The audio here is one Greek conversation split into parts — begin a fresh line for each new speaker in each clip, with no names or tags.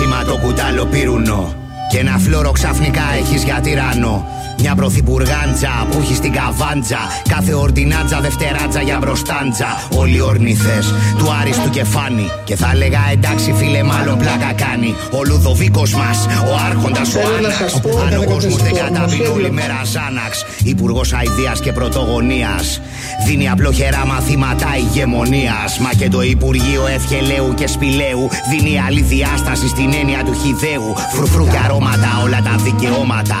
Εσύ με σήμα το κουτάλο πυρουνό. Και ένα φλόρο ξαφνικά έχεις για τυράννο. Μια πρωθυπουργάντζα που έχει στην καβάντζα. Κάθε ορτινάτζα, δευτεράτζα για μπροστάντζα. Όλοι ορνηθές του άριστου κεφάνι. Και θα έλεγα εντάξει, φίλε, μάλλον πλάκα κάνει. Ο Λουδοβίκος μας, ο Άρχοντας, ο Άνναξ. Αν ο κόσμος δεν κατάβει όλη μέρα Ζάναξ. Υπουργός Αιδεία και Πρωτογωνίας. Δίνει απλοχερά μαθήματα ηγεμονίας. Μα και το Υπουργείο Ευχελαίου και Σπηλαίου δίνει άλλη διάσταση στην έννοια του χιδαίου. Φρουφρού και αρώματα, όλα τα δικαιώματα.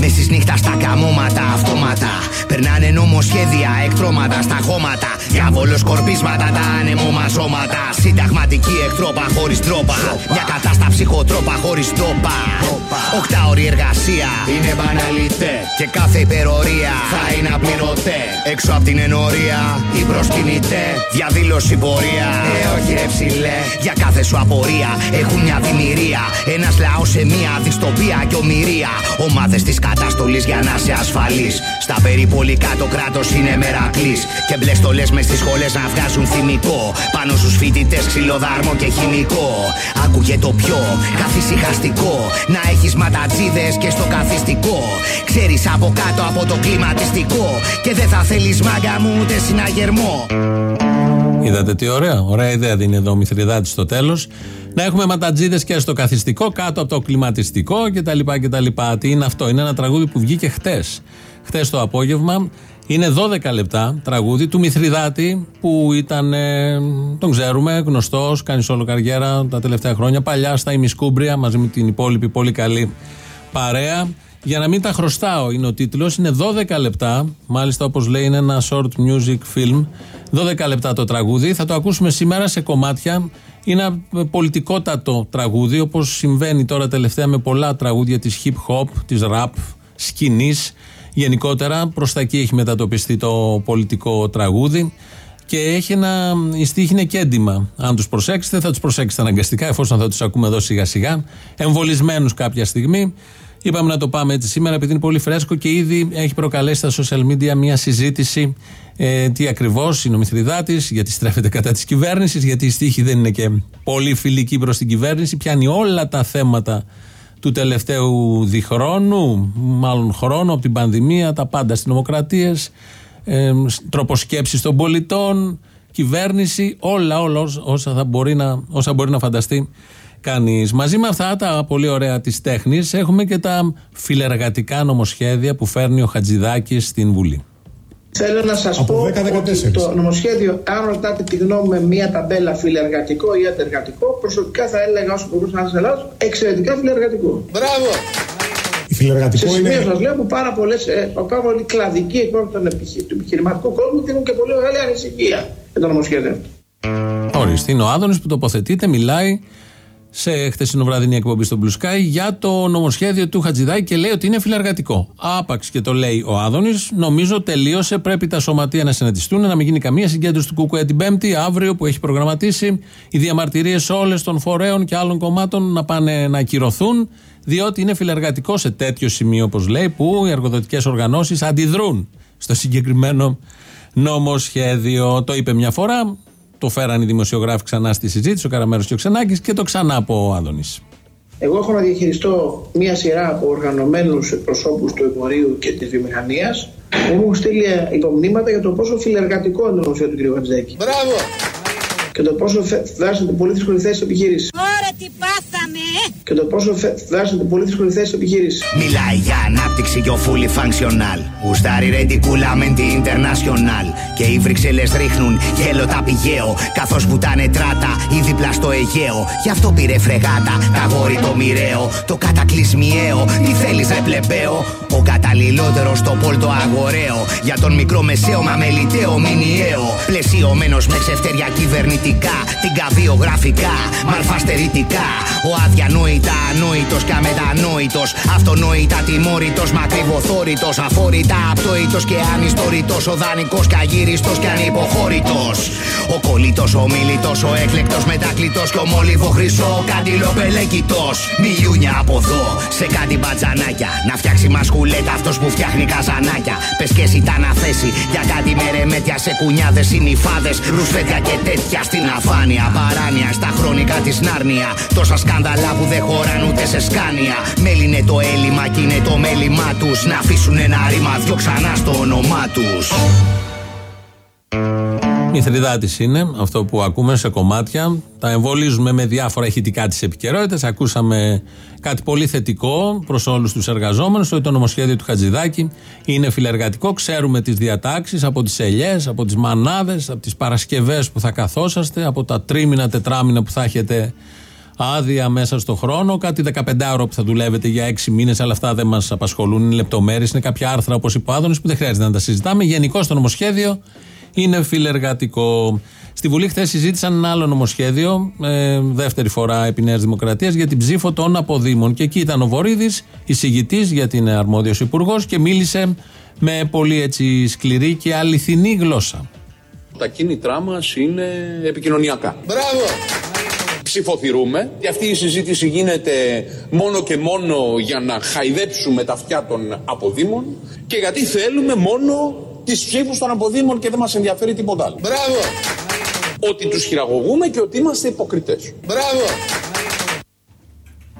Με στις νύχτα στα καμώματα αυτόματα. Περνάνε νομοσχέδια, εκτρώματα στα χώματα. Διάβολο σκορπίσματα, τα ανεμομαζώματα. Συνταγματική εκτρόπα χωρίς τρόπα. Μια κατάσταση ψυχοτρόπα χωρίς τρόπα. Οχτάωρη εργασία είναι μπαναλιτέ. Και κάθε υπερορία θα είναι απληρωτέ. Έξω από την ενορία ή προσκυνητέ. Διαδήλωση πορεία. Ε, όχι ρε ψηλέ. Για κάθε σου απορία έχουν μια δημιουργία. Ένας λαός σε μια δυστοπία και ομοιρία. Ομάδες της καταστολής για να είσαι ασφαλή. Στα περιπολικά το κράτος είναι μερακλής. Και μπλε στολές μες στις σχολές να βγάζουν θυμικό. Πάνω στους φοιτητές ξυλοδάρμο και χημικό. Άκουγε το πιο καθησυχαστικό. Να έχεις ματατζίδες και στο καθιστικό. Ξέρεις από κάτω από το κλιματιστικό. Και δεν θα θέλεις μάγκα μου ούτε συναγερμό.
Είδατε τι ωραία. Ωραία ιδέα δίνει εδώ ο Μηθριδάτη στο τέλος. Να έχουμε ματατζίδες και στο καθιστικό, κάτω από το κλιματιστικό κτλ. κτλ. Τι είναι αυτό, είναι ένα τραγούδι που βγήκε χτες. Χτες το απόγευμα. Είναι 12 λεπτά τραγούδι του Μηθριδάτη που ήταν, ε, τον ξέρουμε, γνωστός, κάνει όλο καριέρα τα τελευταία χρόνια. Παλιά στα ημισκούμπρια μαζί με την υπόλοιπη πολύ καλή παρέα. Για να μην τα χρωστάω είναι ο τίτλος. Είναι 12 λεπτά. Μάλιστα, όπως λέει, είναι ένα short music film. 12 λεπτά το τραγούδι. Θα το ακούσουμε σήμερα σε κομμάτια. Είναι ένα πολιτικότατο τραγούδι, όπως συμβαίνει τώρα τελευταία με πολλά τραγούδια της hip hop, της rap, σκηνής. Γενικότερα, προς τα εκεί έχει μετατοπιστεί το πολιτικό τραγούδι. Και έχει ένα. Η στίχη είναι και έντοιμα. Αν τους προσέξετε, θα τους προσέξετε αναγκαστικά, εφόσον θα τους ακούμε εδώ σιγά-σιγά. Εμβολισμένους κάποια στιγμή. Είπαμε να το πάμε έτσι σήμερα, επειδή είναι πολύ φρέσκο και ήδη έχει προκαλέσει στα social media μια συζήτηση ε, τι ακριβώς είναι ο Μηθριδάτη, γιατί στρέφεται κατά της κυβέρνησης, γιατί η στίχη δεν είναι και πολύ φιλική προς την κυβέρνηση. Πιάνει όλα τα θέματα του τελευταίου διχρόνου, μάλλον χρόνου, από την πανδημία, τα πάντα στι νομοκρατίε, ε, τρόπος σκέψης των πολιτών, κυβέρνηση, όλα, όλα όσα, θα μπορεί να, όσα μπορεί να φανταστεί κανεί. Μαζί με αυτά τα πολύ ωραία της τέχνης, έχουμε και τα φιλεργατικά νομοσχέδια που φέρνει ο Χατζηδάκης στην Βουλή.
Θέλω να σας πω ότι το νομοσχέδιο, αν ρωτάτε τη γνώμη με μία ταμπέλα φιλεργατικό ή αντεργατικό, προσωπικά θα έλεγα όσο μπορούσα να σας εξαιρετικά φιλεργατικό.
Μπράβο!
Η φιλεργατικό Σε σημείο σας λέω που πάρα πολλές, ε, πάρα πολλοί κλαδικοί εκπρόσωποι του επιχειρηματικού κόσμου έχουν και πολύ μεγάλη ανησυχία για το νομοσχέδιο.
Ορίστε, είναι ο Άδωνης που τοποθετείται, μιλάει σε χτεσινοβραδινή εκπομπή στο Blue Sky για το νομοσχέδιο του Χατζηδάκη και λέει ότι είναι φιλεργατικό. Άπαξ και το λέει ο Άδωνης, νομίζω τελείωσε. Πρέπει τα σωματεία να συναντηθούν, να μην γίνει καμία συγκέντρωση του Κουκουέ την Πέμπτη, αύριο που έχει προγραμματίσει. Οι διαμαρτυρίες όλες των φορέων και άλλων κομμάτων να πάνε να ακυρωθούν, διότι είναι φιλεργατικό σε τέτοιο σημείο, όπως λέει, που οι εργοδοτικές οργανώσεις αντιδρούν στο συγκεκριμένο νομοσχέδιο. Το είπε μια φορά, το φέραν οι δημοσιογράφοι ξανά στη συζήτηση, ο Καραμέρος και ο Ξενάκης και το ξανά από ο Άδωνης.
Εγώ έχω να διαχειριστώ μία σειρά από οργανωμένους προσώπου του εμπορίου και της βιομηχανίας που μου έχουν στείλει υπομνήματα για το πόσο φιλεργατικό είναι το νομοσχέδιο του κ. Βατζέκη.
Μπράβο!
Και το πόσο δράσουν πολύ δύσκολη θέση επιχείρησης.
Ωραία, τι πάθαμε!
Και το πόσο δράσουν πολύ δύσκολη θέση επιχείρησης.
Μιλάει για ανάπτυξη και ο fully functional. Ουστάρι ρεντικούλα με την international. Και οι Βρυξέλλες ρίχνουν γέλο τα πηγαίο. Καθώς βουτάνε τράτα ή δίπλα στο Αιγαίο. Γι' αυτό πήρε φρεγάτα τα γόρι το μοιραίο. Το κατακλυσμιαίο. Τι θέλεις ρε πλεμπαίο; Ο καταλληλότερο στο πόλτο αγοραίο. Για τον μικρό μεσαίο μα μελιτέο μηνιαίο. Πλαισιωμένος με ξεφτεριά κυβερνητικά. Την καβιογραφικά. Μαλφαστερητικά. Ο αδιανόητα ανόητος και αμετανόητος. Αυτονόητα τιμόρυτο, μακριβοθόρητο. Αφόρητα απτόητος και ανιστόρητο. Ο δανεικός και αγύριστο και ανυποχώρητος. Ο κολλήτο, ο μίλητο, ο έκλεκτος μετάκλητος και ο μόλιβο χρυσό. Καντιλοπελέκητο. Μιλιούνια από εδώ σε κάτι μπατζανάκια. Να φτιάξει μασκουλά λέτε αυτός που φτιάχνει καζανάκια. Πες και εσύ τα αναθέσει για κάτι μερεμέτια σε κουνιάδες ή νυφάδε. Ρουσφέτια και τέτοια στην αφάνεια. Παράνοια στα χρονικά της Νάρνια. Τόσα σκάνδαλα που δεν χωράν ούτε σε σκάνια. Μέλη το έλλειμμα και είναι το μέλημά τους. Να αφήσουν ένα ρήμα δυο ξανά στο όνομά τους.
Μηθριδάτη είναι αυτό που ακούμε σε κομμάτια. Τα εμβολίζουμε με διάφορα ηχητικά της επικαιρότητας. Ακούσαμε κάτι πολύ θετικό προς όλους τους εργαζόμενους, ότι το νομοσχέδιο του Χατζηδάκη είναι φιλεργατικό. Ξέρουμε τις διατάξεις από τις ελιές, από τις μανάδες, από τις Παρασκευές που θα καθόσαστε, από τα τρίμηνα, τετράμηνα που θα έχετε άδεια μέσα στο χρόνο, κάτι 15 ώρα που θα δουλεύετε για 6 μήνες, αλλά αυτά δεν μας απασχολούν. Είναι λεπτομέρειες, είναι κάποια άρθρα όπως είπε ο Άδωνης που δεν χρειάζεται να τα συζητάμε. Γενικώ το νομοσχέδιο είναι φιλεργατικό. Στη Βουλή χθες συζήτησαν ένα άλλο νομοσχέδιο, ε, δεύτερη φορά επί Νέας Δημοκρατίας, για την ψήφο των αποδήμων. Και εκεί ήταν ο Βορύδης, εισηγητής, γιατί είναι αρμόδιος υπουργός, και μίλησε με πολύ έτσι σκληρή και αληθινή γλώσσα.
Τα κίνητρά μας είναι επικοινωνιακά.
Μπράβο!
Ψηφοθυρούμε και αυτή η συζήτηση γίνεται μόνο και μόνο για να χαϊδέψουμε τα αυτιά των αποδήμων και γιατί θέλουμε μόνο τι ψήφους των αποδήμων και δεν μας ενδιαφέρει τίποτα άλλο.
Μπράβο!
Ότι τους χειραγωγούμε και ότι είμαστε υποκριτές.
Μπράβο!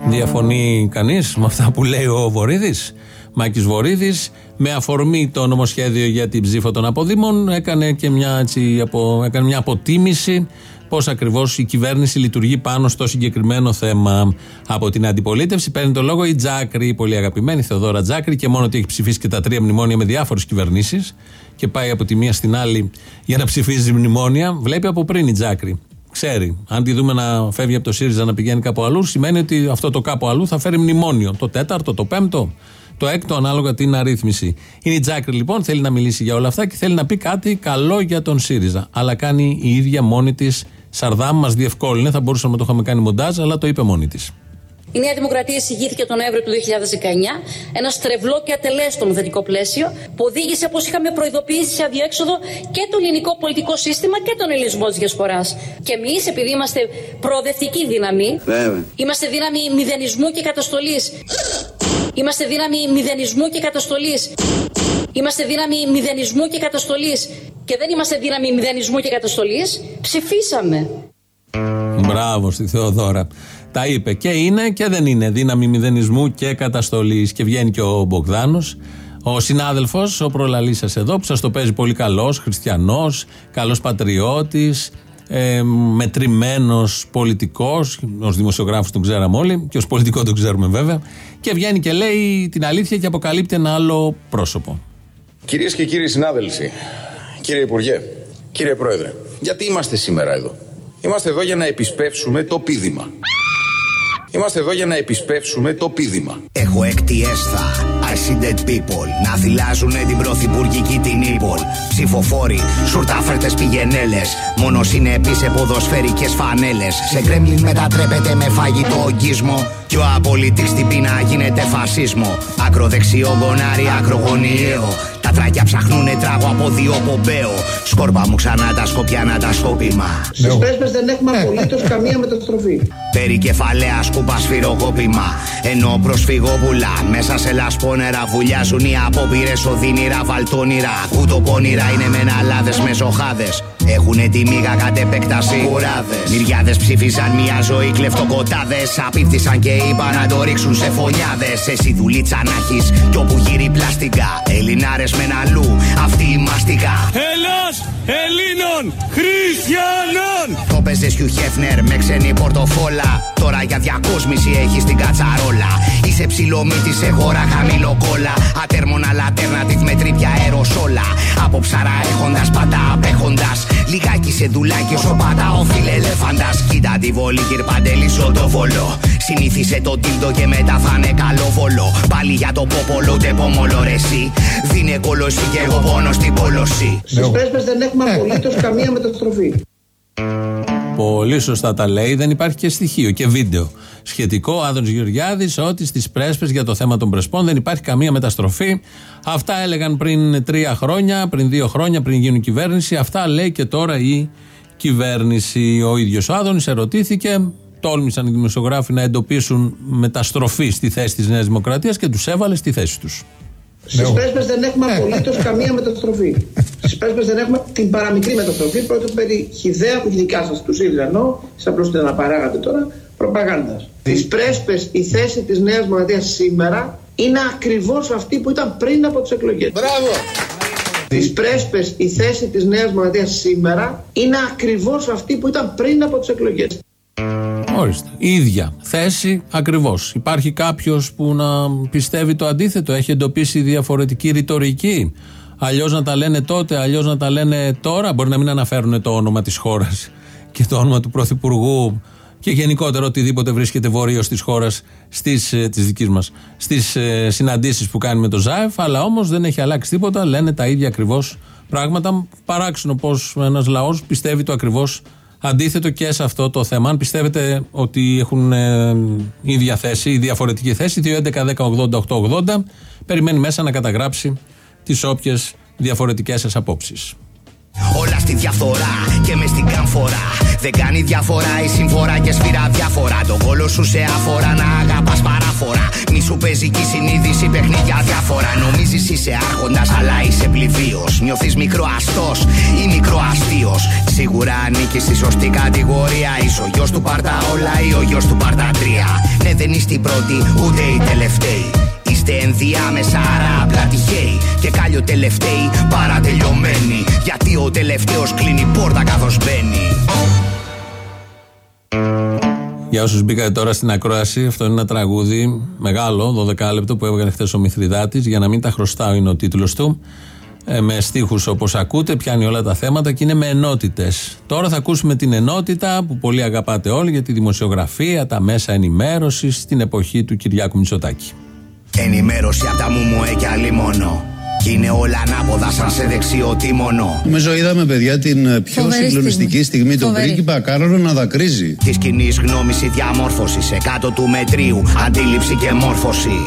Διαφωνεί κανείς με αυτά που λέει ο Βορύδης; Μάκης Βορύδης, με αφορμή το νομοσχέδιο για την ψήφο των αποδήμων, έκανε και μια, έτσι, απο, έκανε μια αποτίμηση πώς ακριβώς η κυβέρνηση λειτουργεί πάνω στο συγκεκριμένο θέμα. Από την αντιπολίτευση παίρνει το λόγο η Τζάκρη, η πολύ αγαπημένη Θεοδόρα Τζάκρη, και μόνο ότι έχει ψηφίσει και τα τρία μνημόνια με διάφορες κυβερνήσεις και πάει από τη μία στην άλλη για να ψηφίζει μνημόνια, βλέπει από πριν η Τζάκρη. Ξέρει. Αν τη δούμε να φεύγει από το ΣΥΡΙΖΑ να πηγαίνει κάπου αλλού, σημαίνει ότι αυτό το κάπου αλλού θα φέρει μνημόνιο. Το τέταρτο, το πέμπτο, το έκτο, ανάλογα την αρρύθμιση. Είναι η Τζάκρη λοιπόν, θέλει να μιλήσει για όλα αυτά και θέλει να πει κάτι καλό για τον ΣΥΡΙΖΑ. Αλλά κάνει η ίδια μόνη της Σαρδάμ, μας διευκόλυνε, θα μπορούσαμε να το είχαμε κάνει μοντάζ, αλλά το είπε μόνη της.
Η Νέα Δημοκρατία εισηγήθηκε τον Νοέμβριο του 2019 ένα στρεβλό και ατελέστο νομοθετικό πλαίσιο που οδήγησε, όπως είχαμε προειδοποιήσει, σε αδιέξοδο και το ελληνικό πολιτικό σύστημα και τον ελληνισμό της διασποράς. Και εμείς, επειδή είμαστε προοδευτική δύναμη,
Βέβαια.
είμαστε δύναμη μηδενισμού και καταστολής. Είμαστε δύναμη μηδενισμού και καταστολής. Είμαστε δύναμη μηδενισμού και καταστολής. Και δεν είμαστε δύναμη μηδενισμού και καταστολής. Ψηφίσαμε.
Μπράβο στη Θεοδόρα. Τα είπε και είναι και δεν είναι δύναμη μηδενισμού και καταστολής. Και βγαίνει και ο Μπογδάνος, ο συνάδελφος, ο προλαλής σας εδώ, που σας το παίζει πολύ καλός, χριστιανός, καλός πατριώτης, ε, μετρημένος πολιτικός. Ω δημοσιογράφος τον ξέραμε όλοι, και ως πολιτικό τον ξέρουμε βέβαια. Και βγαίνει και λέει την αλήθεια και αποκαλύπτει ένα άλλο πρόσωπο.
Κυρίες και κύριοι συνάδελφοι, κύριε Υπουργέ, κύριε Πρόεδρε, γιατί είμαστε σήμερα εδώ; Είμαστε εδώ για να επισπεύσουμε το πίδημα. Είμαστε εδώ για να επισπεύσουμε το πίδημα.
Έχω έκτη έσθα, I see dead people. Να θυλάζουνε την πρωθυπουργική την ύπολ Ψηφοφόροι, σουρτάφερτες πηγενέλες. Μόνος συνεπείς σε ποδοσφαιρικές φανέλες. Σε κρέμλιν μετατρέπεται με φαγητό ογκίσμο Κι ο απολυτής στην πείνα γίνεται φασίσμο. Ακροδεξιό γκονάρι, ακρογωνιαίο Τα τράκια ψαχνούνε τράγο από δύο πομπέο Σκόρπα μου ξανά τα σκοπιανά τα σκόπιμα
Στις πρέσπε δεν έχουμε απολύτως καμία μεταστροφή.
Περικεφαλαία σκούπα σφυροκόπημα. Ενώ προσφυγόπουλα μέσα σε λασπόνερα βουλιάζουν οι απόπειρες οδύνηρα βαλτόνιρα. Κουτοπώνυρα είναι μεναλάδε με ζοχάδε. Έχουνε τη μίγα κατ' επέκταση. Κουράδες. Μυριάδες ψήφισαν μια ζωή κλεφτοκοτάδες. Απίφθησαν και είπαν να το ρίξουν σε φωνιάδες. Εσύ δουλίτσα να έχεις κι όπου γύρει πλαστικά. Ελληνάρες με αλλού, αυτή η μαστικά.
Ελλάς Ελλήνων Χριστιανών
Το παίζε Χιου Χέφνερ με ξένη πορτοφόλα. Τώρα για διακόσμηση έχεις την κατσαρόλα. Είσαι ψηλομύτη σε χώρα χαμηλοκόλα. Ατέρμονα alternative με τρίπια αεροσόλα. Από ψαρά έχοντας πάντα απέχοντας. Λιγάκι σε δουλάκι όσο πατά ο φιλελέφαντα. Κοίτα τη βολή κυρπαντέλη το βολό. Συνήθισε το τίλτο και μετά θα είναι καλό βολό. Πάλι για το πόπολο ούτε πόμολο ρε εσύ. Δίνε κολοσί και εγώ πόνο στην πόλωση.
Στις πρέσπε δεν έχουμε απολύτως καμία μεταστροφή.
Πολύ σωστά τα λέει, δεν υπάρχει και στοιχείο και βίντεο. Σχετικό, ο Άδωνης Γεωργιάδης, ότι στις πρέσπες για το θέμα των πρεσπών δεν υπάρχει καμία μεταστροφή. Αυτά έλεγαν πριν τρία χρόνια, πριν δύο χρόνια, πριν γίνουν κυβέρνηση. Αυτά λέει και τώρα η κυβέρνηση. Ο ίδιος ο Άδωνης ερωτήθηκε, τόλμησαν οι δημοσιογράφοι να εντοπίσουν μεταστροφή στη θέση της Νέας Δημοκρατίας και τους έβαλε στη θέση τους.
Στις
Ναι.
πρέσπε δεν έχουμε απολύτως καμία μεταστροφή. Στις πρέσπε δεν έχουμε την παραμικρή μεταστροφή. Πρόκειται περί χιδέα που δικά σας τους ήλια ενώ, σαν απλώς να παράγατε τώρα, προπαγάνδας. Στις πρέσπε η θέση της Νέας Δημοκρατίας σήμερα είναι ακριβώς αυτή που ήταν πριν από τις εκλογές.
Μπράβο!
Στις πρέσπε η θέση της Νέας Δημοκρατίας σήμερα είναι ακριβώς αυτή που ήταν πριν από τις εκλογές.
Ορίστε. Η ίδια θέση ακριβώς. Υπάρχει κάποιος που να πιστεύει το αντίθετο, έχει εντοπίσει διαφορετική ρητορική; Αλλιώς να τα λένε τότε, αλλιώς να τα λένε τώρα; Μπορεί να μην αναφέρουν το όνομα της χώρας και το όνομα του Πρωθυπουργού και γενικότερα οτιδήποτε βρίσκεται βορείω της χώρας στις, ε, της δικής μας στις ε, συναντήσεις που κάνει με το ΖΑΕΦ αλλά όμως δεν έχει αλλάξει τίποτα λένε τα ίδια ακριβώς πράγματα παράξενο πως ένας λαός πιστεύει το ακριβώς αντίθετο και σε αυτό το θέμα αν πιστεύετε ότι έχουν ε, ίδια θέση ή διαφορετική θέση 2.11.10.80.880 περιμένει μέσα να καταγράψει τις όποιες διαφορετικές σας απόψεις
Όλα στη διαφθορά και μες στην καμφορά. Δεν κάνει διαφορά η συμφορά και σφυρά διάφορα. Το κόλο σου σε αφορά να αγαπάς παράφορα. Μη σου παίζει και η συνείδηση παιχνίδια διάφορα. Νομίζεις είσαι άρχοντας, αλλά είσαι πληβίο. Νιώθεις μικροαστός ή μικροαστίο. Σίγουρα ανήκει στη σωστή κατηγορία. Είσαι ο γιος του Πάρτα όλα ή ο γιος του Πάρτα τρία. Ναι, δεν είστε η πρώτη ούτε η τελευταίοι. Είστε ενδιάμεσα, άρα απλά τυχαίοι. Και κάλιο τελευταίοι παρατελειωμένοι. Γιατί ο τελευταίος κλείνει πόρτα καθώς μπαίνει.
Για όσους μπήκατε τώρα στην ακρόαση, αυτό είναι ένα τραγούδι μεγάλο, 12 λεπτό που έβγαλε χθες ο Μηθριδάτη. Για να μην τα χρωστάω, είναι ο τίτλος του. Ε, με στίχους όπως ακούτε, πιάνει όλα τα θέματα και είναι με ενότητες. Τώρα θα ακούσουμε την ενότητα που πολύ αγαπάτε όλοι για τη δημοσιογραφία, τα μέσα ενημέρωσης στην εποχή του Κυριάκου Μητσοτάκη.
Ενημέρωση από τα μουμουέ και άλλη μόνο. Κι είναι όλα ανάποδα σαν σε δεξιό τίμωνο.
Νομίζω είδαμε, παιδιά, την ε, πιο
Φοβερή
συγκλονιστική στιγμή,
στιγμή.
τον
Φοβερή.
πρίγκιπα Κάρολο να δακρύζει.
Της κοινή γνώμης η διαμόρφωση σε κάτω του μετρίου. Αντίληψη και μόρφωση.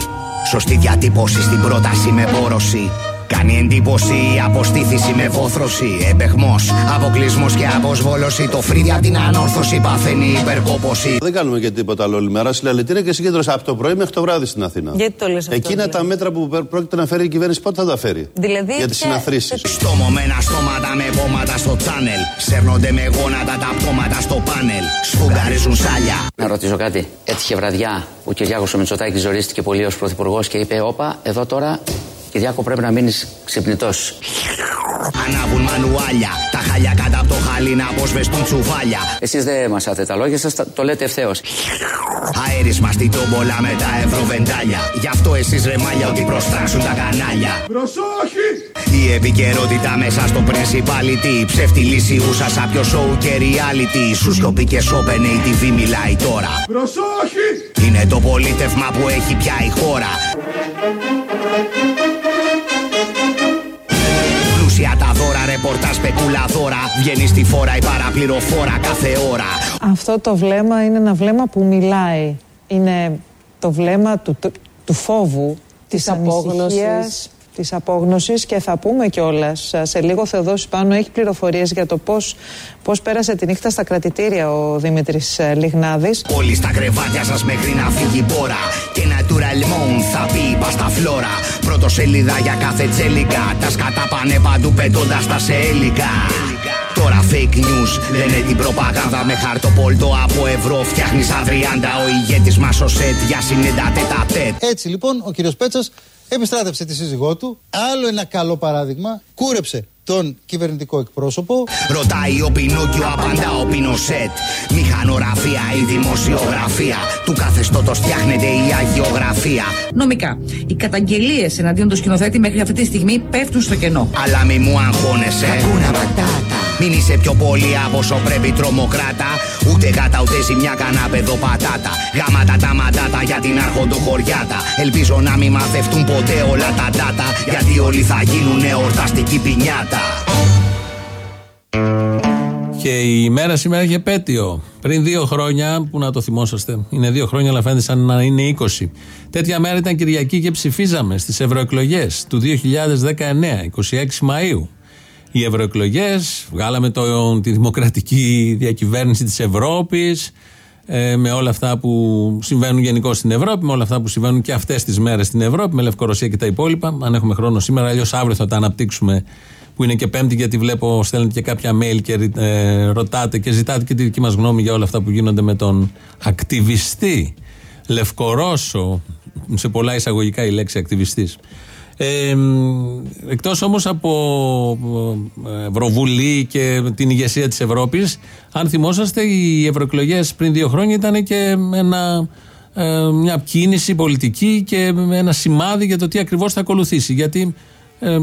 Σωστή διατύπωση στην πρόταση με πόρωση. Κάνει εντύπωση η αποστήθηση με βόθρωση. Επεχμό, αποκλεισμός και αποσβόλωση. Το φρύδι απ' την ανόρθωση παθαίνει υπερκόπωση.
Δεν κάνουμε και τίποτα άλλο όλη μέρα. Συλλαλητήρια και συγκέντρωση από το πρωί μέχρι το βράδυ στην Αθήνα.
Γιατί το λες αυτό,
Εκείνα
δηλαδή;
τα μέτρα που πρέ- πρόκειται να φέρει η κυβέρνηση, πότε θα τα φέρει;
Δηλαδή,
Για τις
ποια-
συναθρήσεις.
Στομωμένα στόματα με πόματα στο τσάνελ. Σέρνονται με γόνατα τα πτώματα στο πάνελ. Σφουγγαρίζουν σάλια.
Να ρωτήσω κάτι. Έτυχε βραδιά που ο Κυριάκος ο Μητσοτάκης ζορίστηκε πολύ ως πρωθυπουργός και είπε «Όπα, εδώ τώρα, Κυριάκο πρέπει να μείνεις ξυπνητός».
Ανάβουν μανουάλια. Τα χαλιά κάτω από το χαλί να αποσβεστούν τσουβάλια.
Εσείς δεν μασάτε τα λόγια σας, τα- το λέτε ευθέως.
Αέρισμα στην τόμπολα με τα ευρωβεντάλια. Γι' αυτό εσείς ρε μάλια ότι προστάξουν τα κανάλια.
Προσόχη!
Η επικαιρότητα μέσα στο principality. Ψεύτη λύση ούσα σαν πιο show και reality. Σου σιωπή και σόπεν η TV μιλάει τώρα.
Προσόχη!
Είναι το πολίτευμα που έχει πια η χώρα. Πλούσια τα δώρα, ρεπορτά σπεκούλα δώρα. Βγαίνει στη φόρα η παραπληροφόρα κάθε ώρα.
Αυτό το βλέμμα είναι ένα βλέμμα που μιλάει. Είναι το βλέμμα του, του, του φόβου, της,
απόγνωσης.
Ανησυχίας, της απόγνωσης και θα πούμε κιόλας. Σε λίγο ο Θεοδόσης πάνω έχει πληροφορίες για το πώς, πώς πέρασε τη νύχτα στα κρατητήρια ο Δημήτρης ε, Λιγνάδης.
Όλοι στα κρεβάτια σας μέχρι να φύγει η μπόρα. Και natural moon θα πει είπα στα φλόρα. Πρώτο σελίδα για κάθε τσέλικα. Τα σκατά πάνε παντού πετώντας τα σε έλικα. Τώρα fake news λένε την προπαγάνδα με χαρτοπόλτο από ευρώ. Φτιάχνεις σαν 30 ο ηγέτης μας ο σετ για συνέντα τέτα τέτ.
Έτσι λοιπόν ο κύριος Πέτσας επιστράτευσε τη σύζυγό του. Άλλο ένα καλό παράδειγμα. Κούρεψε τον κυβερνητικό εκπρόσωπο.
Ρωτάει ο Πινόκιο, απαντά ο Πινοσέτ. Μηχανογραφία ή δημοσιογραφία. Του καθεστώτος φτιάχνεται η αγιογραφία.
Νομικά, οι καταγγελίες εναντίον του σκηνοθέτη μέχρι αυτή τη στιγμή πέφτουν στο κενό.
Αλλά μη μου αγχώνεσαι. Μην είσαι πιο πολύ από όσο πρέπει τρομοκράτα. Ούτε γάτα ούτε ζημιά κανά παιδοπατάτα. Γάματα τα μαντάτα για την άρχοντο χωριάτα. Ελπίζω να μην μαθευτούν ποτέ όλα τα ντάτα. Γιατί όλοι θα γίνουν εορταστική πινιάτα.
Και η μέρα σήμερα έχει επέτειο. Πριν δύο χρόνια, που να το θυμόσαστε, είναι δύο χρόνια, αλλά φαίνεται σαν να είναι 20. Τέτοια μέρα ήταν Κυριακή και ψηφίζαμε στις ευρωεκλογές του 2019, 26 Μαου. Οι ευρωεκλογές, βγάλαμε το, τη δημοκρατική διακυβέρνηση της Ευρώπης. ε, με όλα αυτά που συμβαίνουν γενικώ στην Ευρώπη, με όλα αυτά που συμβαίνουν και αυτές τις μέρες στην Ευρώπη, με Λευκορωσία και τα υπόλοιπα. Αν έχουμε χρόνο σήμερα, αλλιώς αύριο θα τα αναπτύξουμε που είναι και Πέμπτη, γιατί βλέπω στέλνετε και κάποια mail και ε, ρωτάτε και ζητάτε και τη δική μας γνώμη για όλα αυτά που γίνονται με τον ακτιβιστή Λευκορώσο. Σε πολλά εισαγωγικά η λέξη ακτιβιστής ε, εκτός όμως από ε, Ευρωβουλή και την ηγεσία της Ευρώπης αν θυμόσαστε οι ευρωεκλογές πριν δύο χρόνια ήταν και ένα, ε, μια κίνηση πολιτική και ένα σημάδι για το τι ακριβώς θα ακολουθήσει. Γιατί ε,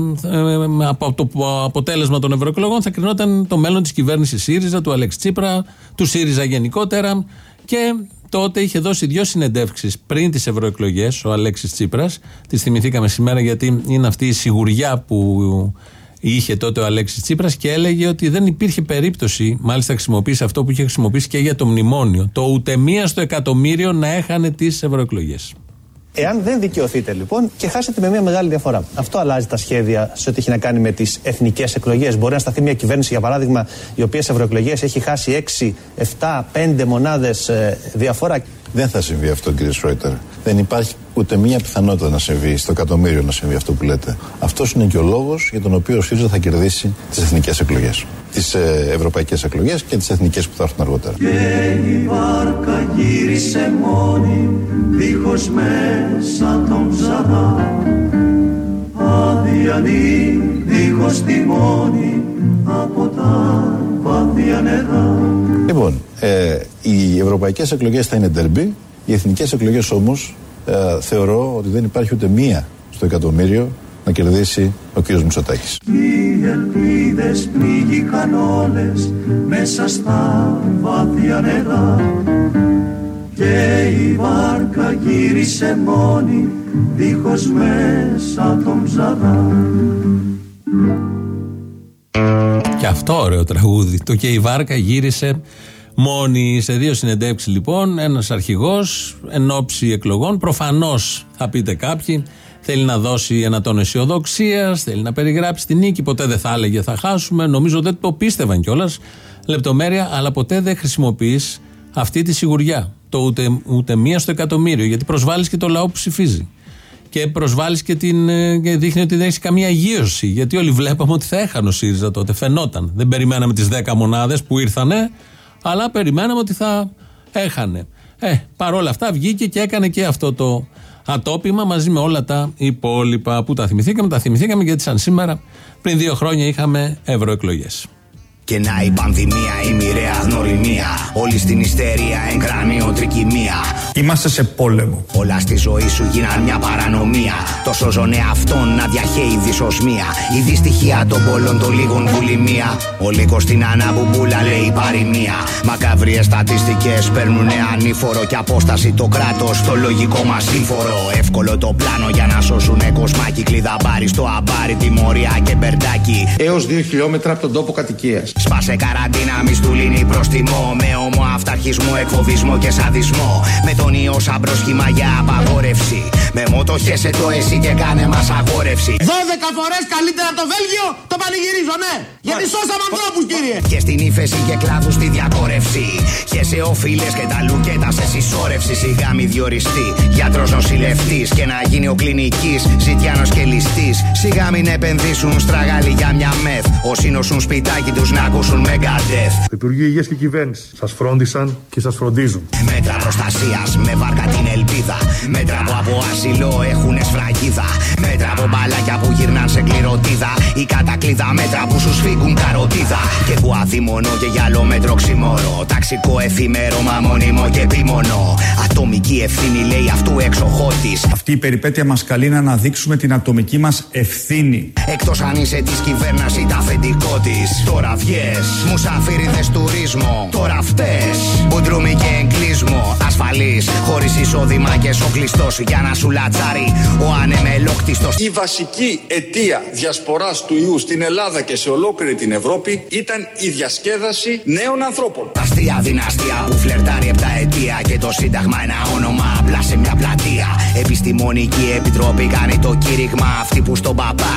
από το αποτέλεσμα των ευρωεκλογών θα κρινόταν το μέλλον της κυβέρνησης ΣΥΡΙΖΑ, του Αλέξη Τσίπρα, του ΣΥΡΙΖΑ γενικότερα και τότε είχε δώσει δύο συνεντεύξεις πριν τις ευρωεκλογές ο Αλέξης Τσίπρας. Τις θυμηθήκαμε σήμερα γιατί είναι αυτή η σιγουριά που είχε τότε ο Αλέξης Τσίπρας και έλεγε ότι δεν υπήρχε περίπτωση, μάλιστα χρησιμοποίησε αυτό που είχε χρησιμοποιήσει και για το μνημόνιο, το ούτε μία στο εκατομμύριο να έχανε τις ευρωεκλογές.
Εάν δεν δικαιωθείτε λοιπόν και χάσετε με μια μεγάλη διαφορά. Αυτό αλλάζει τα σχέδια σε ό,τι έχει να κάνει με τις εθνικές εκλογές. Μπορεί να σταθεί μια κυβέρνηση, για παράδειγμα, η οποία σε ευρωεκλογές έχει χάσει 6, 7, 5 μονάδες διαφορά.
Δεν θα συμβεί αυτό, κύριε Σρόιτερ. Δεν υπάρχει ούτε μία πιθανότητα να συμβεί, στο εκατομμύριο να συμβεί αυτό που λέτε. Αυτός είναι και ο λόγος για τον οποίο ο ΣΥΡΙΖΑ θα κερδίσει τις εθνικές εκλογές. Τις ε, ευρωπαϊκές εκλογές και τις εθνικές που θα έρθουν αργότερα.
Και η βάρκα γύρισε μόνη, δίχως μέσα τον ψαρά. Αδιανή, δίχως τιμόνι, από τα βάθια νερά.
Λοιπόν, ε, οι ευρωπαϊκές εκλογές θα είναι ντερμπι, οι εθνικές εκλογές όμως ε, θεωρώ ότι δεν υπάρχει ούτε μία στο εκατομμύριο να κερδίσει ο κύριος Μητσοτάκης.
Οι ελπίδες πνίγηκαν όλες μέσα στα βάθια νερά και η βάρκα γύρισε μόνη δίχως μέσα τον ψαρά.
Και αυτό ωραίο τραγούδι. Το και η βάρκα γύρισε μόνη. Σε δύο συνεντεύξεις λοιπόν, ένας αρχηγός εν ώψη εκλογών. Προφανώς θα πείτε κάποιοι, θέλει να δώσει ένα τόνο αισιοδοξίας, θέλει να περιγράψει την νίκη. Ποτέ δεν θα έλεγε θα χάσουμε. Νομίζω δεν το πίστευαν κιόλας. Λεπτομέρεια, αλλά ποτέ δεν χρησιμοποιείς αυτή τη σιγουριά. Το ούτε, ούτε μία στο εκατομμύριο. Γιατί προσβάλλεις και το λαό που ψηφίζει. Και προσβάλλεις και, την, ε, και δείχνει ότι δεν έχεις καμία αγίωση. Γιατί όλοι βλέπαμε ότι θα έχανε ο ΣΥΡΙΖΑ τότε. Φαινόταν. Δεν περιμέναμε τις 10 μονάδες που ήρθανε αλλά περιμέναμε ότι θα έχανε. Ε, παρόλα αυτά βγήκε και έκανε και αυτό το ατόπιμα μαζί με όλα τα υπόλοιπα που τα θυμηθήκαμε. Τα θυμηθήκαμε γιατί σαν σήμερα πριν δύο χρόνια είχαμε ευρωεκλογές.
Και να η πανδημία, η μοιραία γνωριμία. Όλοι στην ιστερία, εγκρανίο τρικυμία.
Είμαστε σε πόλεμο.
Όλα στη ζωή σου γίναν μια παρανομία. Τόσο ζωνε αυτόν να διαχέει δυσοσμία. Η δυστυχία των πολλών των λίγων βουλημία. Ο λύκος στην αναμπουμπούλα λέει παροιμία. Μακαβριέ στατιστικές παίρνουν ανήφορο και απόσταση το κράτος στο λογικό μας σύμφορο. Εύκολο το πλάνο για να σώσουν κοσμάκι. Κλειδαμπάρι στο αμπάρι, τιμωρία και μπερντάκι.
Έως 2 χιλιόμετρα από τον τόπο κατοικίας.
Σπάσε καραντίνα, μη του λύνει προστιμό. Με όμο αυταρχισμό, εκφοβισμό και σαδισμό. Με τον ιό σαν πρόσχημα για απαγόρευση. Με μότο χέσε το εσύ και κάνε μας αγόρευση.
12 φορές καλύτερα από το Βέλγιο το πανηγυρίζω, ναι! Γιατί σώσαμε ανθρώπους, κύριε!
Και στην ύφεση και κλάδου στη διακόρευση. Και σε οφείλες και τα λουκέτα σε συσσόρευση. Σιγά μη διοριστεί. Γιατρός νοσηλευτής και να γίνει ο κλινικής. Ζητιάνος και ληστής. Σιγά μην επενδύσουν στραγάλι για μια μεθ. Όσοι νοσούν σπιτάκι τους να ακούσουν Megadeth.
Το Υπουργείο Υγείας και Κυβέρνησης σας φρόντισαν και σας φροντίζουν.
Μέτρα προστασίας με βάρκα την ελπίδα. Μέτρα που από άσυλο έχουν σφραγίδα. Μέτρα από μπαλάκια που γυρνάν σε κληροτίδα. Η κατακλίδα μέτρα που σου σφίγγουν καροτίδα. Και που αδίμονο και γυαλό μέτρο ξημόρο. Ταξικό εφήμερο μα μόνιμο και επίμονο. Ατομική ευθύνη λέει αυτού εξοχότη.
Αυτή η περιπέτεια μας καλεί να αναδείξουμε την ατομική μας ευθύνη.
Εκτός αν είσαι της κυβέρνηση τα αφεντικό της. Τώρα βγες Μουσαφίριδες τουρισμό Τώρα φταίς Μπουντρούμι και εγκλίσμο Ασφαλής Χωρίς εισόδημα και σοκλιστός Για να σου λατσάρι. Ο ανεμελόκτιστος.
Η βασική αιτία διασποράς του ιού στην Ελλάδα και σε ολόκληρη την Ευρώπη ήταν η διασκέδαση νέων ανθρώπων.
Αστεία δυναστεία που φλερτάρει επτά αιτία και το Σύνταγμα ένα όνομα απλά σε μια πλατεία. Επιστημονική επιτροπή κάνει το κήρυγμα. Αυτοί που στον παπά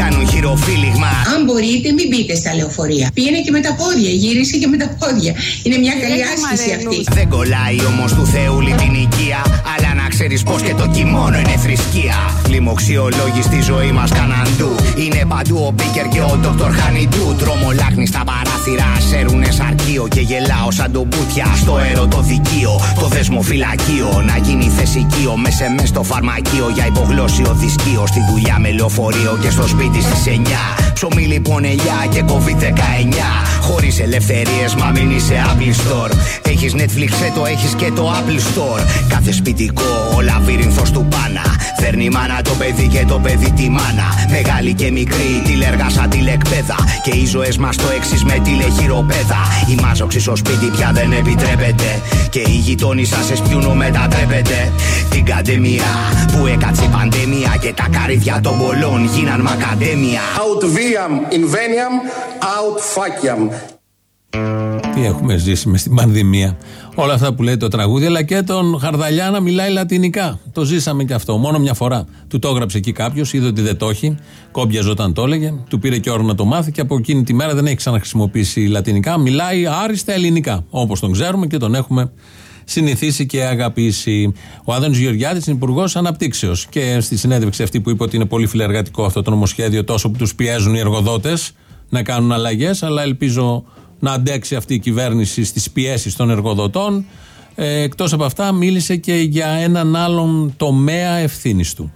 κάνουν χειροφύλιγμα.
Αν μπορείτε, μην μπείτε στα λεωφορεία. Πήγαινε και με τα πόδια, γύρισε και με τα πόδια. Είναι μια καλή άσκηση αυτή.
Δεν κολλάει όμως του Θεού την οικία. Αλλά να ξέρεις πως και το κοιμόνο είναι θρησκεία. Λοιμοξιολόγοι στη ζωή μας καναντού. Είναι παντού ο Μπίκερ και ο Ντόκτορ Χανιντού. Τρομολάχνει στα παράθυρα, σέρουνε σαρκείο και γελάω σαν τον Μπούτια στο ερωτοδικείο. Το δεσμοφυλακείο να γίνει θεσικείο. Μέσα μες στο φαρμακείο για υπογλώσσιο δισκείο. Στη δουλειά με λεωφορείο και στο σπίτι στις 9. Ψωμί λοιπόν ελιά και COVID-19. Χωρίς ελευθερίες, μα μην είσαι Apple Store. Έχεις Netflix, ε, το έχεις και το Apple Store. Κάθε σπιτικό, ο λαβύρινθο του πάνα. Φέρνει μάνα το παιδί και το παιδί τη μάνα. Μεγάλη και μικρή, τηλεργάσα τηλεκπαίδα. Και οι ζωές μας το εξή με τηλεχειροπέδα. Η μάζοξης στο σπίτι πια δεν επιτρέπεται. Και οι γειτόνι σα σε σπιούνο μετατρέπεται. Την καντεμία που έκατσε η πανδημία και τα καρύδια των πολλών γίναν μακαντέμια.
Out viam inveniam, out faciam.
Τι έχουμε ζήσει μες στην πανδημία. Όλα αυτά που λέει το τραγούδι, αλλά και τον Χαρδαλιά να μιλάει λατινικά. Το ζήσαμε και αυτό. Μόνο μια φορά. Του το έγραψε εκεί κάποιος, είδε ότι δεν το έχει. Κόμπιαζε όταν το έλεγε. Του πήρε και ώρα να το μάθει και από εκείνη τη μέρα δεν έχει ξαναχρησιμοποιήσει λατινικά. Μιλάει άριστα ελληνικά. Όπως τον ξέρουμε και τον έχουμε συνηθίσει και αγαπήσει. Ο Άδωνης Γεωργιάδης είναι υπουργός Αναπτύξεως. Και στη συνέντευξη αυτή που είπε ότι είναι πολύ φιλεργατικό αυτό το νομοσχέδιο, τόσο που τους πιέζουν οι εργοδότες να κάνουν αλλαγές, αλλά ελπίζω να αντέξει αυτή η κυβέρνηση στις πιέσεις των εργοδοτών. Ε, Εκτός από αυτά, μίλησε και για έναν άλλον τομέα ευθύνης του.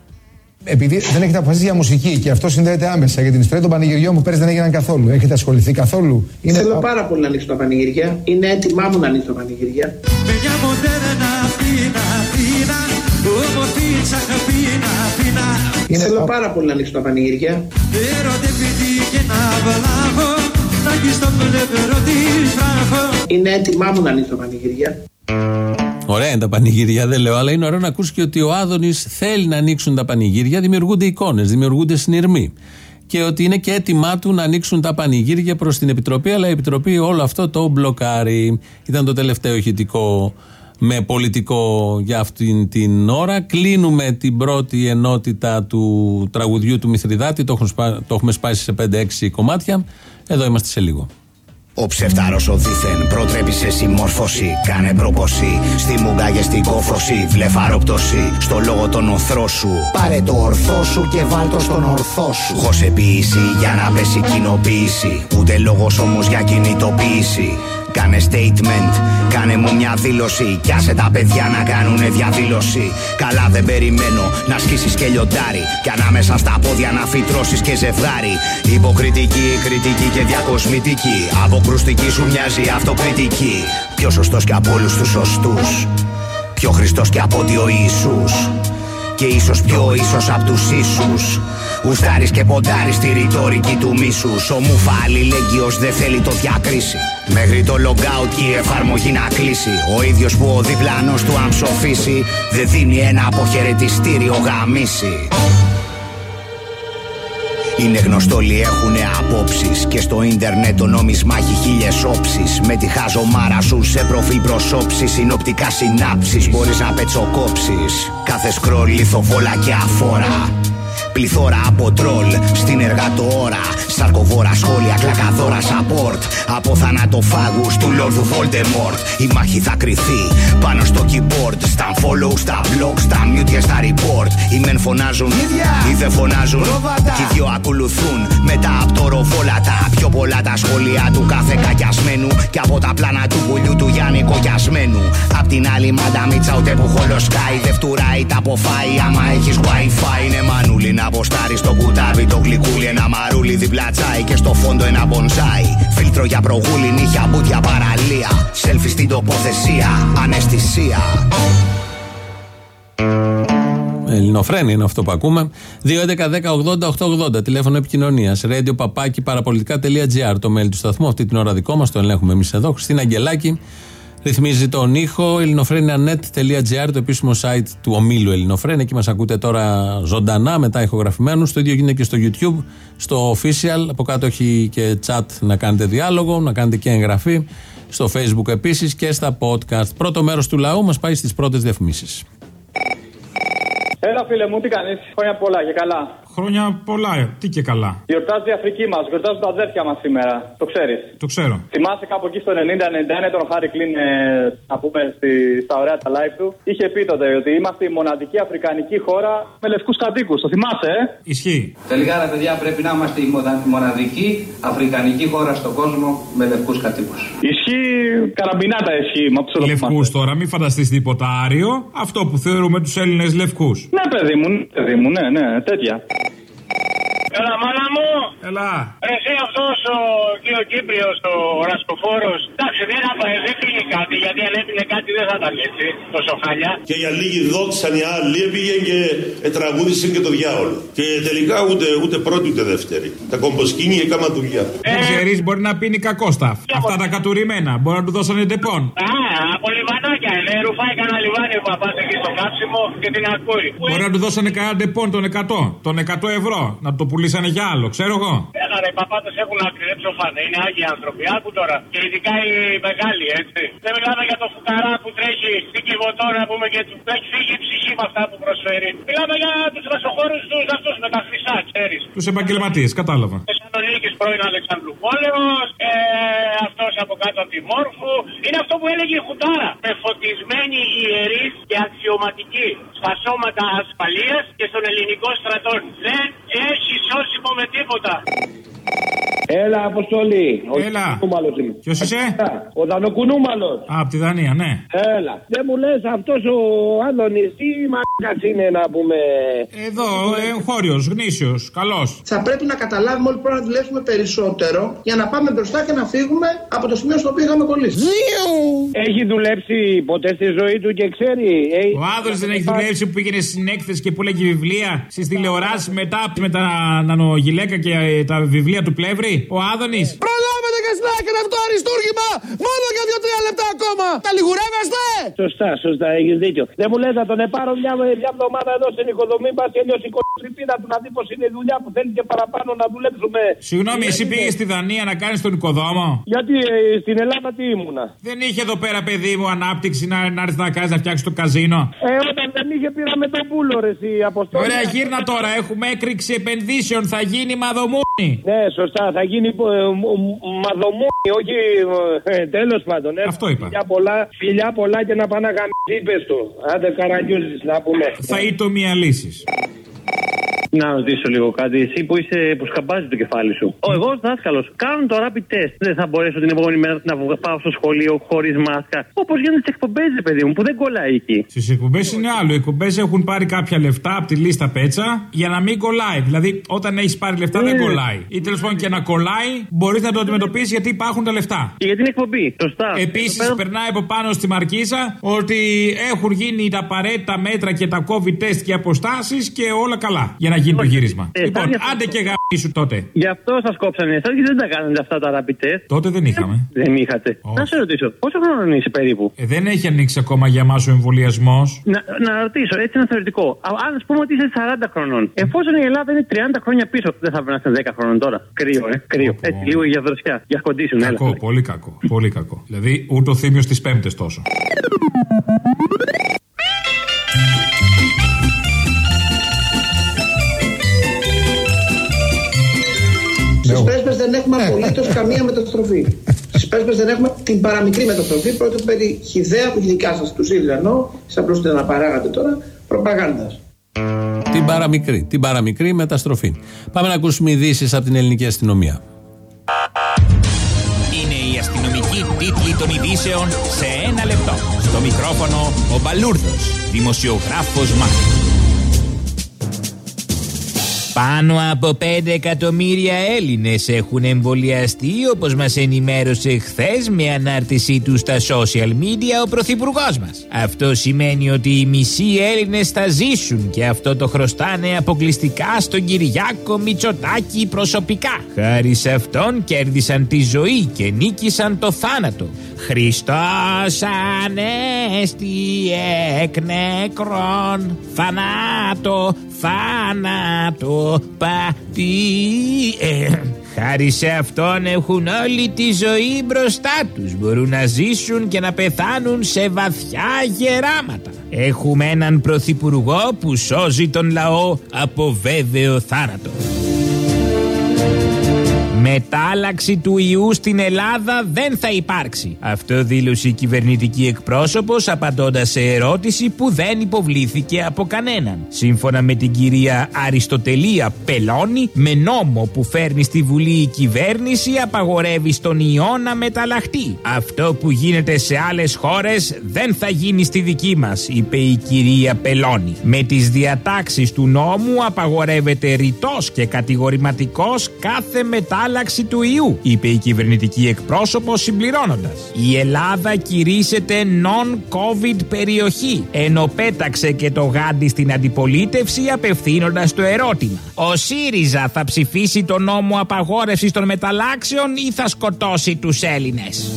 Επειδή δεν έχετε αποφασίσει για μουσική και αυτό συνδέεται άμεσα για την ιστορία των πανηγυριών που πέρυσι δεν έγιναν καθόλου. Έχετε ασχοληθεί καθόλου;
Είναι... Θέλω πάρα πολύ να ανοίξω τα πανηγύρια. Είναι έτοιμά μου να ανοίξω τα πανηγύρια. Είναι... Θέλω πάρα πολύ να ανοίξω τα πανηγύρια. Είναι έτοιμά μου να ανοίξω τα πανηγύρια.
Ωραία είναι τα πανηγύρια, δεν λέω, αλλά είναι ωραίο να ακούσει και ότι ο Άδωνης θέλει να ανοίξουν τα πανηγύρια, δημιουργούνται εικόνες, δημιουργούνται συνειρμοί. Και ότι είναι και έτοιμά του να ανοίξουν τα πανηγύρια προς την Επιτροπή, αλλά η Επιτροπή όλο αυτό το μπλοκάρει. Ήταν το τελευταίο ηχητικό με πολιτικό για αυτήν την ώρα. Κλείνουμε την πρώτη ενότητα του τραγουδιού του Μηθριδάτη. Το έχουμε, σπά, το έχουμε σπάσει σε 5-6 κομμάτια. Εδώ είμαστε σε λίγο.
Ο ψευτάρος ο δίθεν προτρέπει σε συμμόρφωση. Κάνε προποσή στη μουγκα και στην κόφωση. Βλεφαροπτωσή στο λόγο των οθρό σου. Πάρε το ορθό σου και βάλ το στον ορθό σου. Χωσεποίηση για να πέσει κοινοποίηση. Ούτε λόγος όμως για κινητοποίηση. Κάνε statement, κάνε μου μια δήλωση. Κι άσε τα παιδιά να κάνουνε διαδήλωση. Καλά δεν περιμένω να σκίσεις και λιοντάρι. Κι ανάμεσα στα πόδια να φυτρώσεις και ζευγάρι. Υποκριτική, κριτική και διακοσμητική. Αποκρουστική σου μοιάζει αυτοκριτική. Πιο σωστός και από όλους τους σωστούς. Πιο Χριστός και από ότι ο Ιησούς και ίσως πιο ίσω από τους ίσου. Ουστάρει και ποντάρεις στη ρητορική του μίσου. Ο Μουφα αλληλέγγυο δεν θέλει το διακρίσει. Μέχρι το logout και η εφαρμογή να κλείσει. Ο ίδιος που ο διπλανό του αν ψοφήσει, δεν δίνει ένα αποχαιρετιστήριο γαμίση. Είναι γνωστό όλοι έχουνε απόψεις. Και στο ίντερνετ το νόμισμα έχει χίλιες όψεις. Με τη χαζομάρα σου σε προφίλ προσώψεις. Συνοπτικά συνάψεις μπορείς να πετσοκόψεις. Κάθε σκρόλ λιθοβόλα και αφόρα. Πληθώρα από τρόλ στην εργατοώρα. Σαρκοβόρα σχόλια, κλακαδόρα support. Από θανατοφάγους του Λόρδου Voldemort. Η μάχη θα κρυθεί πάνω στο keyboard. Στα follow, στα blog, στα mute και στα report. Οι μεν φωνάζουν, οι δεν φωνάζουν. Και οι δυο ακολουθούν μετά από το ροβόλατα. Πιο πολλά τα σχόλια του κάθε κακιασμένου. Και από τα πλάνα του πουλιού του Γιάννη Κοκιασμένου. Απ' την άλλη μανταμίτσα ούτε που χολοσκάει. Δεν φτουράει τα αποφάει. Άμα έχεις wifi είναι μανούλι να αποστάρει στο κουτάβι το γλυκούλι. Ένα μαρούλι διπλά τσάι και στο φόντο ένα μπονζάι. Φίλτρο για προγούλι, νύχια, μπούτια, παραλία. Σέλφι στην τοποθεσία, αναισθησία.
Ελληνοφρένη είναι αυτό που ακούμε. 2.11.10.80.880 τηλέφωνο επικοινωνίας. Radio παπάκι παραπολιτικά.gr το mail του σταθμού. Αυτή την ώρα δικό μας το ελέγχουμε εμείς εδώ. Χριστίνα Αγγελάκη. Ρυθμίζει τον ήχο ελληνοφρένια.net.gr, το επίσημο site του ομίλου Ελληνοφρένια. Εκεί μας ακούτε τώρα ζωντανά, μετά ηχογραφημένους. Το ίδιο γίνεται και στο YouTube, στο official. Από κάτω έχει και chat να κάνετε διάλογο, να κάνετε και εγγραφή. Στο Facebook επίσης και στα podcast. Πρώτο μέρος του λαού μας πάει στις πρώτες διαφημίσεις.
Έλα, φίλε μου, τι κάνεις; Χρόνια πολλά και καλά.
Χρόνια πολλά, ε. τι και καλά.
Γιορτάζει η Αφρική μας, γιορτάζουν τα αδέρφια μας σήμερα. Το ξέρεις.
Το ξέρω.
Θυμάσαι κάπου εκεί στο 90-91 τον Χάρη Κλίν, ε, να πούμε στη, στα ωραία τα live του. Είχε πει τότε ότι είμαστε η μοναδική αφρικανική χώρα με λευκούς κατοίκους. Το θυμάσαι, ε;
Ισχύει.
Τελικά, ρε παιδιά, πρέπει να είμαστε η μονα- μοναδική αφρικανική χώρα στον κόσμο με λευκούς κατοίκους.
Ισχύει καραμπινάτα ισχύει. Μα ψηλό
Λευκούς τώρα, μην φανταστείς τίποτα άριο. Αυτό που θεωρούμε τους Έλληνες λευκούς.
Ναι, παιδί μου, ναι, παιδί μου, ναι, ναι, τέτοια.
Έλα, μάνα μου!
Έλα!
Ρε, εσύ αυτός ο κύριο Κύπριος, ο Ρασκοφόρος. Εντάξει, δεν, απα- δεν πήγε κάτι, γιατί αν έπινε κάτι δεν θα ήταν έτσι, τόσο χάλια.
Και για λίγοι δόξαν οι άλλοι πήγε και ε, τραγούδισαν και το διάολο. Και τελικά ούτε, ούτε πρώτη ούτε δεύτερη. Τα κομποσκίνη έκανα δουλειά.
Δεν ξέρεις, μπορεί να πίνει κακό stuff. Αυτά τα κατουρημένα. Μπορεί να του δώσανε Depon.
Α, από λιβανάκια είναι. Ρουφάει κανένα λιβάνι ο παπάς εκεί στο κάψιμο και την ακούει.
Μπορεί να του δώσανε κανένα Depon των 100. Των 100 ευρώ. Να το πουλήσανε για άλλο, ξέρω εγώ.
Έλα ρε, οι παπάδες έχουν άκρη, δεν ψοφάνε. Είναι άγιοι άνθρωποι. Άκου τώρα. Και ειδικά οι μεγάλοι, έτσι. Δεν μιλάμε για το φουκαρά που τρέχει στην κυβωτό να πούμε και του έχει φύγει η ψυχή με αυτά που προσφέρει. Μιλάμε για τους ρασοφόρους τους αυτούς με τα χρυσά, ξέρεις.
Τους επαγγελματίες, κατάλαβα.
Θεσσαλονίκη πρώην Αλεξανδρού Πόλεμος, ε, αυτός από κάτω από τη Μόρφου. Είναι αυτό που έλεγε η Χουτάρα. Με φωτισμένοι ιερείς και αξιωματικοί στα σώματα ασφαλείας και στον ελληνικό στρατό. Δεν έχει σώσιμο με τίποτα.
Έλα, Αποστολή.
Έλα.
Κουνούμαλος είμαι.
Ποιος είσαι;
Ο Δανοκουνούμαλος.
Α, από τη Δανία, ναι.
Έλα. Δεν μου λες αυτός ο Άδωνη τι μαλάκα είναι να πούμε.
Εδώ, εγχώριο, γνήσιος, καλός.
Θα πρέπει να καταλάβουμε όλοι πρέπει να δουλέψουμε περισσότερο για να πάμε μπροστά και να φύγουμε από το σημείο στο οποίο είχαμε κολλήσει.
Έχει δουλέψει ποτέ στη ζωή του και ξέρει. ε,
Ο Άδωνης δεν έχει δουλέψει που πήγαινε στην έκθεση και που λέγει βιβλία στις τηλεοράσεις μετά με τα νανογυλαίκα και ε, τα βιβλία του πλεύρη; Ο Άδωνης.
Προλάβετε και σνάκερ αυτό αριστούργημα! Μόνο για δύο-τρία λεπτά ακόμα! Τα λιγουρεύεστε!
Σωστά, σωστά, έχεις δίκιο. Δεν μου λες να τον επάρω μια, μια εβδομάδα εδώ στην οικοδομή μα και λιώσει η κολυμπίδα του να δει πως είναι η δουλειά που θέλει και παραπάνω να δουλέψουμε.
Συγγνώμη, εσύ πήγες στη Δανία να κάνεις τον οικοδόμο;
Γιατί ε, στην Ελλάδα τι ήμουνα;
Δεν είχε εδώ πέρα, παιδί μου, ανάπτυξη να, να έρθει να κάνει να φτιάξει το καζίνο;
Ε, όταν δεν είχε πήρα με τον πούλο ρε εσύ αποστόλη.
Ωραία, γύρνα τώρα. Έχουμε έκρηξη επενδύσεων. Θα γίνει μαδομούνι.
Ναι, σωστά. Θα γίνει ε, μ- μ- μαδομούνι, όχι ε, τέλος πάντων. Ε.
Αυτό είπα.
Φιλιά πολλά, φιλιά πολλά και να πάνε να γαμίσει, πες του. Άντε καραγκιόζης να πούμε.
Θα ήτο μία λύσης.
Να ρωτήσω λίγο κάτι. Εσύ που, είσαι, που σκαμπάζει το κεφάλι σου. Ο εγώ δάσκαλος. Κάνουν το rapid test. Δεν θα μπορέσω την επόμενη μέρα να βγω- πάω στο σχολείο χωρίς μάσκα. Όπως γίνονται τι εκπομπές, παιδί μου, που δεν κολλάει εκεί.
Στις εκπομπές είναι άλλο. Οι εκπομπές έχουν πάρει κάποια λεφτά από τη λίστα πέτσα για να μην κολλάει. Δηλαδή, όταν έχεις πάρει λεφτά δεν
Ναι.
κολλάει. Ή τέλος πάντων και να κολλάει, μπορείς να το αντιμετωπίσεις γιατί υπάρχουν τα λεφτά.
Και για την εκπομπή. Σωστά.
Επίσης,
Εδώ πέρα-
περνάει από πάνω στη μαρκίζα ότι έχουν γίνει τα απαραίτητα μέτρα και τα COVID test και αποστάσεις και όλα καλά για να γίνει το γύρισμα.
Ε,
λοιπόν,
θα-
άντε και γαμίσου τότε.
Γι' αυτό σας κόψανε εσάς και δεν τα κάνετε αυτά τα rapid test;
Τότε δεν είχαμε.
Δεν είχατε. Να σε ρωτήσω, πόσο χρόνο είσαι περίπου;
Ε, δεν έχει ανοίξει ακόμα για μα ο εμβολιασμός.
Να, να ρωτήσω, έτσι ένα θεωρητικό. Α, Αν πούμε ότι είσαι 40 χρονών, εφόσον η Ελλάδα είναι 30 χρόνια πίσω, δεν θα πρέπει να είσαι 10 χρονών τώρα. Κρύο, ε. Κρύο. Έτσι, λίγο για δροσιά. Για κοντήσουν, έλα.
Κακό, πολύ κακό. Πολύ κακό. Δηλαδή, ούτε ο θύμιος της Πέμπτε τόσο.
Έχουμε απολύτως καμία μεταστροφή. Στις πρέσπε δεν έχουμε την παραμικρή μεταστροφή. Πρόκειται περί χιδέα που δικά σας τους ήρθε ενώ, σα απλώς την αναπαράγατε τώρα, προπαγάνδας.
Την παραμικρή, την παραμικρή μεταστροφή. Πάμε να ακούσουμε ειδήσεις από την ελληνική αστυνομία.
Είναι η αστυνομική τίτλη των ειδήσεων σε ένα λεπτό. Στο μικρόφωνο ο Μπαλούρδος, δημοσιογράφος Μάρκος. Πάνω από 5 εκατομμύρια Έλληνες έχουν εμβολιαστεί όπως μας ενημέρωσε χθες με ανάρτησή τους στα social media ο Πρωθυπουργός μας. Αυτό σημαίνει ότι οι μισοί Έλληνες θα ζήσουν και αυτό το χρωστάνε αποκλειστικά στον Κυριάκο Μητσοτάκη προσωπικά. Χάρη σε αυτόν κέρδισαν τη ζωή και νίκησαν το θάνατο. Χριστός ανέστη εκ νεκρών θανάτο, θάνατο, πατή. Ε, χάρη σε αυτόν έχουν όλη τη ζωή μπροστά τους. Μπορούν να ζήσουν και να πεθάνουν σε βαθιά γεράματα. Έχουμε έναν πρωθυπουργό που σώζει τον λαό από βέβαιο θάνατο. Μετάλλαξη του ιού στην Ελλάδα δεν θα υπάρξει. Αυτό δήλωσε η κυβερνητική εκπρόσωπος απαντώντας σε ερώτηση που δεν υποβλήθηκε από κανέναν. Σύμφωνα με την κυρία Αριστοτελία Πελώνη, με νόμο που φέρνει στη Βουλή η κυβέρνηση απαγορεύει στον ιό να μεταλλαχτεί. Αυτό που γίνεται σε άλλες χώρες δεν θα γίνει στη δική μας, είπε η κυρία Πελώνη. Με τις διατάξεις του νόμου απαγορεύεται ρητός και κατηγορηματικός κάθε μετάλλαξη του ιού, είπε η κυβερνητική εκπρόσωπος συμπληρώνοντας. Η Ελλάδα κηρύσσεται non-COVID περιοχή, ενώ πέταξε και το γάντι στην αντιπολίτευση απευθύνοντας το ερώτημα. Ο ΣΥΡΙΖΑ θα ψηφίσει το νόμο απαγόρευσης των μεταλλάξεων ή θα σκοτώσει τους Έλληνες;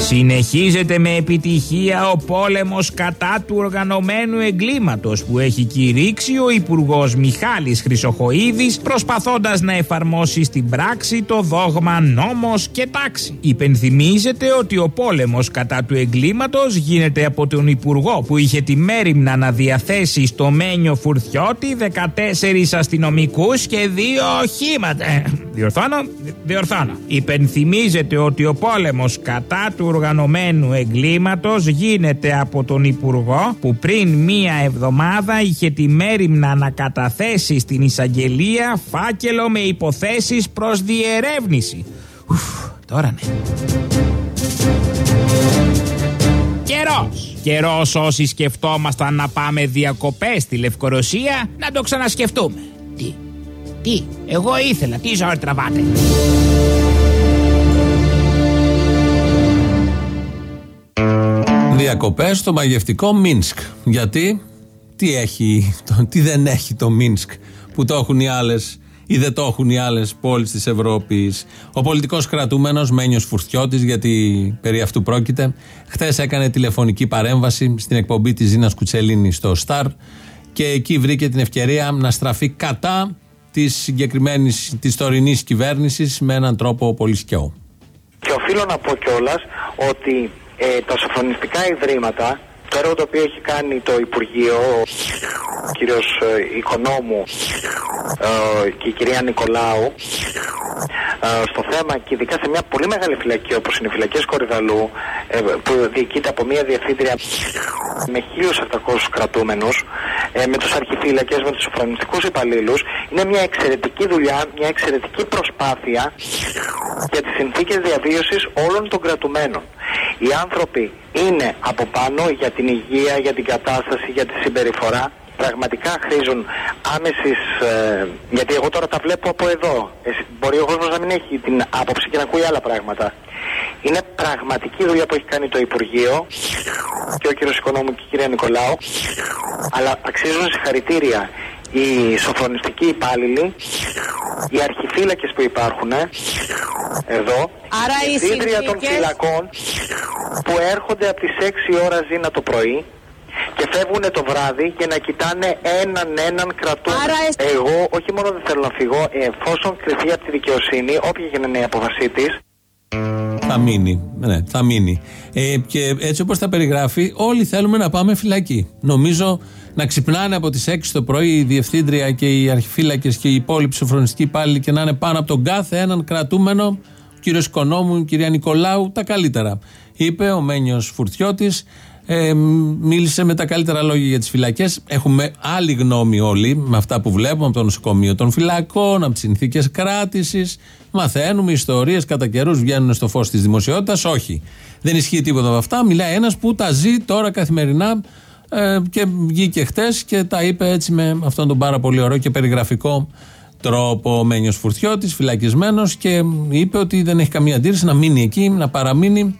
Συνεχίζεται με επιτυχία ο πόλεμος κατά του οργανωμένου εγκλήματος που έχει κηρύξει ο Υπουργός Μιχάλης Χρυσοχοίδης προσπαθώντας να εφαρμόσει στην πράξη το δόγμα νόμος και τάξη. Υπενθυμίζεται ότι ο πόλεμος κατά του εγκλήματος γίνεται από τον Υπουργό που είχε τη μέρημνα να διαθέσει στο Μένιο Φουρθιώτη 14 αστυνομικούς και δύο οχήματα. Ε, Διορθώνω, διορθώνω. Υπενθυμίζεται ότι ο πόλεμος κατά του οργανωμένου εγκλήματος γίνεται από τον Υπουργό που πριν μία εβδομάδα είχε τη μέρημνα να καταθέσει στην εισαγγελία φάκελο με υποθέσεις προς διερεύνηση. Ουφ, τώρα ναι. Καιρός. Καιρός όσοι σκεφτόμασταν να πάμε διακοπές στη Λευκορωσία να το ξανασκεφτούμε. Τι, τι, εγώ ήθελα, τι ζωή τραβάτε.
Διακοπές στο μαγευτικό Μίνσκ. Γιατί, τι, έχει, το, τι δεν έχει το Μίνσκ που το έχουν οι άλλες ή δεν το έχουν οι άλλες πόλεις της Ευρώπης; Ο πολιτικός κρατούμενος Μένιος Φουρτιώτης, γιατί περί αυτού πρόκειται, χθες έκανε τηλεφωνική παρέμβαση στην εκπομπή της Ζήνας Κουτσελίνη στο Σταρ και εκεί βρήκε την ευκαιρία να στραφεί κατά της συγκεκριμένης, της τωρινής κυβέρνησης με έναν τρόπο πολύ σκιό.
Και οφείλω να πω κιόλας ότι ε, τα σοφρονιστικά ιδρύματα, το έργο το οποίο έχει κάνει το Υπουργείο, ο κύριος ε, Οικονόμου ε, και η κυρία Νικολάου, ε, στο θέμα και ειδικά σε μια πολύ μεγάλη φυλακή όπως είναι οι φυλακές Κορυδαλού, ε, που διοικείται από μια διευθύντρια με 1.700 κρατούμενους, ε, με τους αρχιφύλακες, με τους σοφρονιστικούς υπαλλήλους, είναι μια εξαιρετική δουλειά, μια εξαιρετική προσπάθεια για τις συνθήκες διαβίωσης όλων των κρατουμένων. Οι άνθρωποι είναι από πάνω για την υγεία, για την κατάσταση, για τη συμπεριφορά. Πραγματικά χρήζουν άμεσης. Ε, γιατί εγώ τώρα τα βλέπω από εδώ. Εσύ, μπορεί ο κόσμος να μην έχει την άποψη και να ακούει άλλα πράγματα. Είναι πραγματική δουλειά που έχει κάνει το Υπουργείο και ο κύριος Οικονόμου και η κυρία Νικολάου. Αλλά αξίζουν συγχαρητήρια οι σοφρονιστικοί υπάλληλοι, οι αρχιφύλακες που υπάρχουν ε, εδώ,
Άρα
η
οι
διευθύντρια των
συνθήκες-
φυλακών που έρχονται από τις 6 ώρα ζήνα το πρωί και φεύγουν το βράδυ και να κοιτάνε έναν έναν κρατούμενο. Εγώ όχι μόνο δεν θέλω να φύγω, εφόσον κρυθεί από τη δικαιοσύνη, όποια και να είναι η αποφασή της,
Θα μείνει. Ναι, θα μείνει. Ε, και έτσι όπως τα περιγράφει, όλοι θέλουμε να πάμε φυλακή. Νομίζω να ξυπνάνε από τις 6 το πρωί η διευθύντρια και οι αρχιφύλακες και οι υπόλοιποι σοφρονιστικοί υπάλληλοι και να είναι πάνω από τον κάθε έναν κρατούμενο, ο κύριος Οικονόμου, η κυρία Νικολάου, τα καλύτερα. Είπε ο Μένιος Φουρτιώτης, ε, μίλησε με τα καλύτερα λόγια για τις φυλακές. Έχουμε άλλη γνώμη όλοι με αυτά που βλέπουμε από το νοσοκομείο των φυλακών, από τις συνθήκες κράτησης. Μαθαίνουμε ιστορίες κατά καιρούς βγαίνουν στο φως της δημοσιότητας. Όχι. Δεν ισχύει τίποτα από αυτά. Μιλάει ένας που τα ζει τώρα καθημερινά Ε, και βγήκε χτες και τα είπε έτσι με αυτόν τον πάρα πολύ ωραίο και περιγραφικό τρόπο. Ο Μένιος Φουρτιώτης, φυλακισμένος και είπε ότι δεν έχει καμία αντίρρηση να μείνει εκεί, να παραμείνει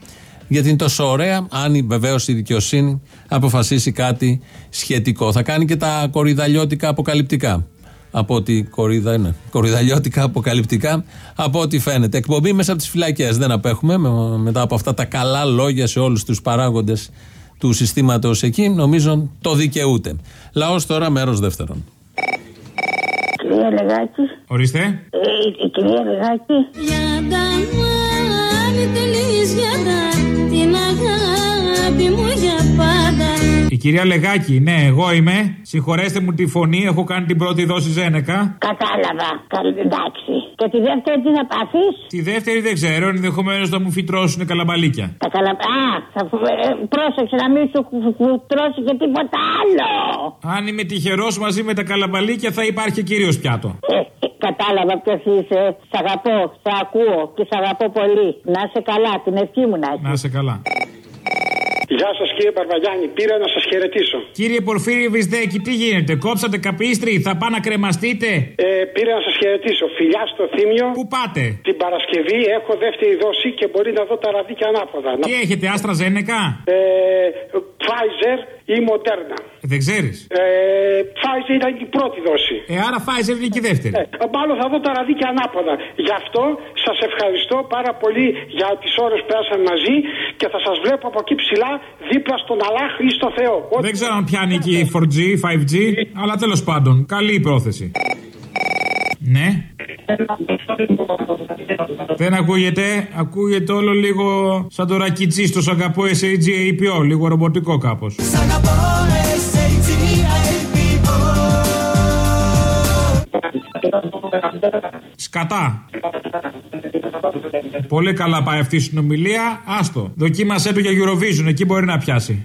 γιατί είναι τόσο ωραία, αν βεβαίω η δικαιοσύνη αποφασίσει κάτι σχετικό. Θα κάνει και τα κορυδαλιώτικα αποκαλυπτικά. Από ό,τι κορίδα είναι. Κορυδαλιώτικα αποκαλυπτικά από ό,τι φαίνεται. Εκπομπή μέσα από τις φυλακές. Δεν απέχουμε μετά από αυτά τα καλά λόγια σε όλους τους παράγοντες του συστήματος εκεί. Νομίζω το δικαιούται. Λαός τώρα, μέρος δεύτερον.
Κυρία Λεγάκη.
Ορίστε.
Ε, η κυρία Λεγάκη.
Για τα
Η κυρία Λεγάκη, ναι, εγώ είμαι. Συγχωρέστε μου τη φωνή, έχω κάνει την πρώτη δόση Ζένεκα.
Κατάλαβα. Καλή, εντάξει. Και τη δεύτερη τι θα πάθεις;
Τη δεύτερη δεν ξέρω, ενδεχομένως να μου φυτρώσουν καλαμπαλίκια.
Τα καλα... Α, θα... ε, πρόσεξε να μην σου φουτρώσει και τίποτα άλλο.
Αν είμαι τυχερός μαζί με τα καλαμπαλίκια θα υπάρχει κύριο πιάτο.
Ε, ε, κατάλαβα ποιος είσαι. Σ' αγαπώ, σ' ακούω και σ' αγαπώ πολύ. Να είσαι καλά, την ευχή μου να
Να είσαι καλά.
Γεια σας κύριε Παρβαγιάννη, πήρα να σας χαιρετήσω.
Κύριε Πορφύριο Βυσδέκη, τι γίνεται, κόψατε καπίστρι, θα πάω να κρεμαστείτε;
Ε, πήρα να σας χαιρετήσω. Φιλιά στο θύμιο.
Πού πάτε;
Την Παρασκευή έχω δεύτερη δόση και μπορεί να δω τα ραδίκια ανάποδα.
Τι έχετε, Άστρα Ζένεκα;
Ε, Pfizer ή Moderna.
Δεν ξέρεις;
Ε, Pfizer ήταν η πρώτη δόση.
Ε, άρα Pfizer είναι και η δεύτερη.
Ε, μάλλον θα δω τα ραδίκια ανάποδα. Γι' αυτό σας ευχαριστώ πάρα πολύ για τις ώρες που πέρασαν μαζί και θα σας βλέπω από εκεί ψηλά δίπλα στον Αλάχ ή στο Θεό.
Δεν ξέρω αν πιάνει εκεί 4G, 5G, αλλά τέλος πάντων, καλή η πρόθεση. Ναι. Δεν ακούγεται, ακούγεται όλο λίγο σαν το ρακιτζί στο σαγκαπό SAG-APO, λίγο ρομποτικό κάπως. Σκατά. Πολύ καλά πάει αυτή η συνομιλία. Άστο. Δοκίμασέ το για Eurovision. Εκεί μπορεί να πιάσει.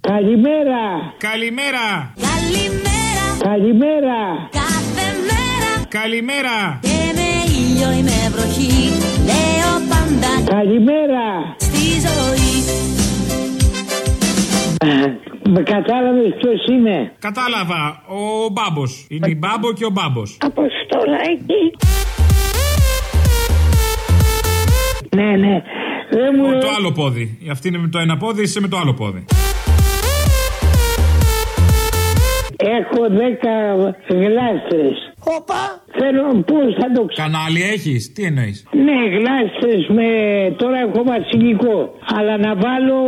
Καλημέρα.
Καλημέρα.
Καλημέρα.
Καλημέρα.
Κάθε μέρα.
Καλημέρα.
Και με ήλιο ή με βροχή. Λέω πάντα.
Καλημέρα.
Στη ζωή.
Με κατάλαβες ποιος είναι;
Κατάλαβα. Ο Μπάμπος. Είναι η Μπάμπο και ο Μπάμπος.
Αποστολάκι. Ναι, ναι. Δεν μου...
Το άλλο πόδι. Αυτή είναι με το ένα πόδι, είσαι με το άλλο πόδι.
Έχω δέκα γλάστρες.
Όπα.
Θέλω πώς θα το ξέρω.
Κανάλι έχεις, τι εννοείς;
Ναι, γλάστρες με... Τώρα έχω βασιλικό. Αλλά να βάλω...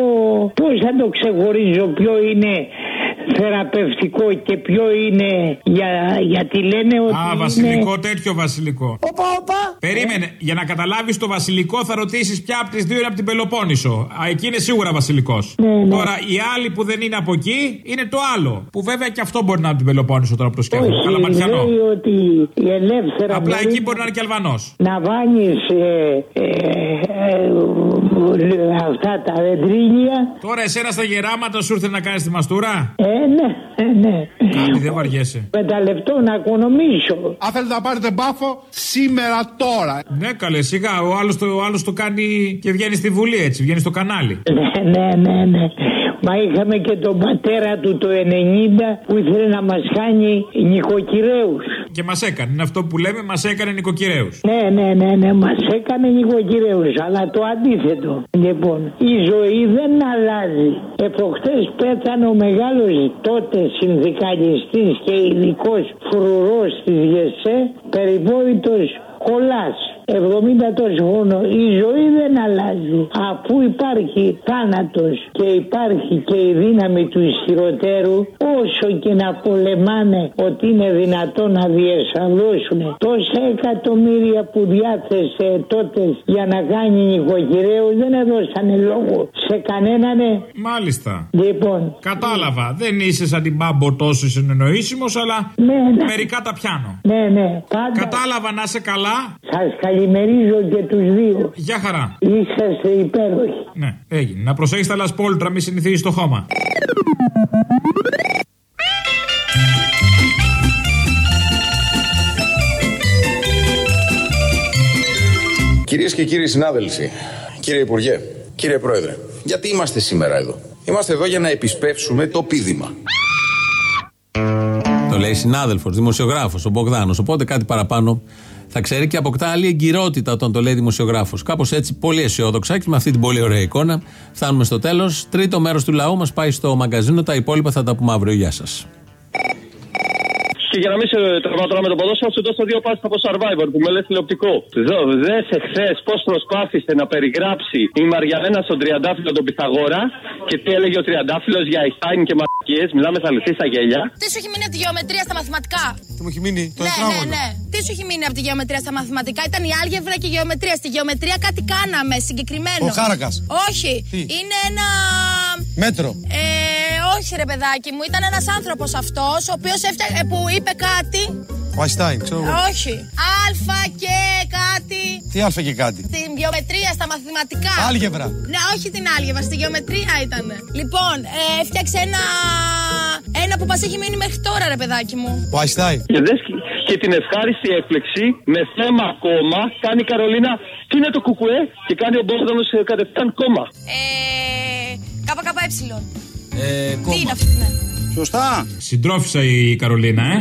Πώς θα το ξεχωρίζω ποιο είναι θεραπευτικό και ποιο είναι για, γιατί λένε ότι
Α,
είναι...
βασιλικό, τέτοιο βασιλικό.
Όπα, όπα.
Περίμενε, για να καταλάβεις το βασιλικό θα ρωτήσεις ποια από τις δύο είναι από την Πελοπόννησο. Α, εκεί είναι σίγουρα βασιλικός.
ναι.
Τώρα, οι άλλοι που δεν είναι από εκεί είναι το άλλο. Που βέβαια και αυτό μπορεί να είναι από την Πελοπόννησο τώρα που το σκέφτομαι.
Όχι,
Καλαματιανό.
λέει ότι η ελεύθερα
Απλά
μπορεί
εκεί μπορεί να είναι και Αλβανός.
να βάνεις ε, ε, ε, αυτά τα δεντρίνια.
Τώρα, εσένα στα γεράματα σου ήρθε να κάνεις τη μαστούρα;
Ε, ναι, ε, ναι.
Κάτι δεν βαριέσαι.
Με τα λεπτό να οικονομήσω.
Αν θέλετε να πάρετε μπάφο, σήμερα τώρα.
Ναι, καλέ, σιγά. Ο άλλος το, ο άλλος το κάνει και βγαίνει στη Βουλή έτσι, βγαίνει στο κανάλι.
Ναι, ναι, ναι, ναι. Μα είχαμε και τον πατέρα του το 90 που ήθελε να μας κάνει νοικοκυρέους.
Και μας έκανε. Είναι αυτό που λέμε, μας έκανε νοικοκυρέους.
Ναι, ναι, ναι, ναι, μας έκανε νοικοκυρέους, αλλά το αντίθετο. Λοιπόν, η ζωή δεν αλλάζει. Εφοχτές πέθανε ο μεγάλος τότε συνδικαλιστής και ειδικός φρουρός της ΓΕΣΕ, περιβόητος Κολάς. 70 τόσο χρόνο. Η ζωή δεν αλλάζει. Αφού υπάρχει θάνατος και υπάρχει και η δύναμη του ισχυροτέρου, όσο και να πολεμάνε ότι είναι δυνατόν να διεσαλώσουν τόσα εκατομμύρια που διάθεσε τότες για να κάνει νοικοκυρέου δεν έδωσανε λόγο σε κανέναν.
Μάλιστα.
Λοιπόν.
Κατάλαβα. Δεν είσαι σαν την μπάμπο τόσο συνεννοήσιμος, αλλά
Ναι, ναι.
μερικά τα πιάνω.
Ναι, ναι. Πάντα
Κατάλαβα να είσαι καλά.
σας καλημερίζω και τους δύο.
Γεια χαρά.
Είσαστε υπέροχοι.
Ναι, έγινε. Να προσέχεις τα λασπόλτρα, μη συνηθίζεις το χώμα.
Κυρίες και κύριοι συνάδελφοι, κύριε Υπουργέ, κύριε Πρόεδρε, γιατί είμαστε σήμερα εδώ; Είμαστε εδώ για να επισπεύσουμε το πίδημα.
Το λέει συνάδελφος, δημοσιογράφος, ο Μπογδάνος. Οπότε κάτι παραπάνω θα ξέρει και αποκτά άλλη εγκυρότητα όταν το λέει δημοσιογράφος. Κάπως έτσι, πολύ αισιόδοξα και με αυτή την πολύ ωραία εικόνα φτάνουμε στο τέλος. Τρίτο μέρος του λαού μας πάει στο μαγκαζίνο. Τα υπόλοιπα θα τα πούμε αύριο. Γεια σας.
Και για να μην σε τραβάω τώρα με το ποδόσφαιρο, σου δώσω δύο πάσει από Survivor που με λες τηλεοπτικό. Εδώ, δες εχθές πώς προσπάθησε να περιγράψει η Μαριανένα στον Τριαντάφυλλο τον Πυθαγόρα και τι έλεγε ο Τριαντάφυλλος για Αϊστάιν και μαρκίες. Μιλάμε θα λυθεί στα γέλια.
Τι σου έχει μείνει από τη γεωμετρία στα μαθηματικά;
Τι μου έχει μείνει, το
ναι, ναι,
τετράγωνο.
ναι. Τι σου έχει μείνει από τη γεωμετρία στα μαθηματικά; Ήταν η άλγευρα και η γεωμετρία. Στη γεωμετρία κάτι κάναμε συγκεκριμένο.
Ο Χάρακας.
Όχι.
Τι;
Είναι ένα.
Μέτρο.
Ε, όχι ρε παιδάκι μου, ήταν ένας άνθρωπος αυτός ο οποίος έφτιαξε, που είπε κάτι.
Ο Αϊστάιν, ξέρω εγώ.
Όχι. Αλφα και κάτι.
Τι αλφα και κάτι;
Στην γεωμετρία, στα μαθηματικά.
Άλγευρα.
Ναι, όχι την άλγευρα, στη γεωμετρία ήταν. Λοιπόν, ε, έφτιαξε ένα. Ένα που μας έχει μείνει μέχρι τώρα, ρε παιδάκι μου.
Ο Αϊστάιν.
Και δες και- και την ευχάριστη έκπληξη με θέμα κόμμα κάνει η Καρολίνα. Τι είναι το κουκουέ και κάνει ο Μπόρδανο κατευθείαν κόμμα.
Ε. ΚΚΕ.
Ε,
Τι είναι αυτό, ναι.
Σωστά.
Συντρόφισα η Καρολίνα, ε.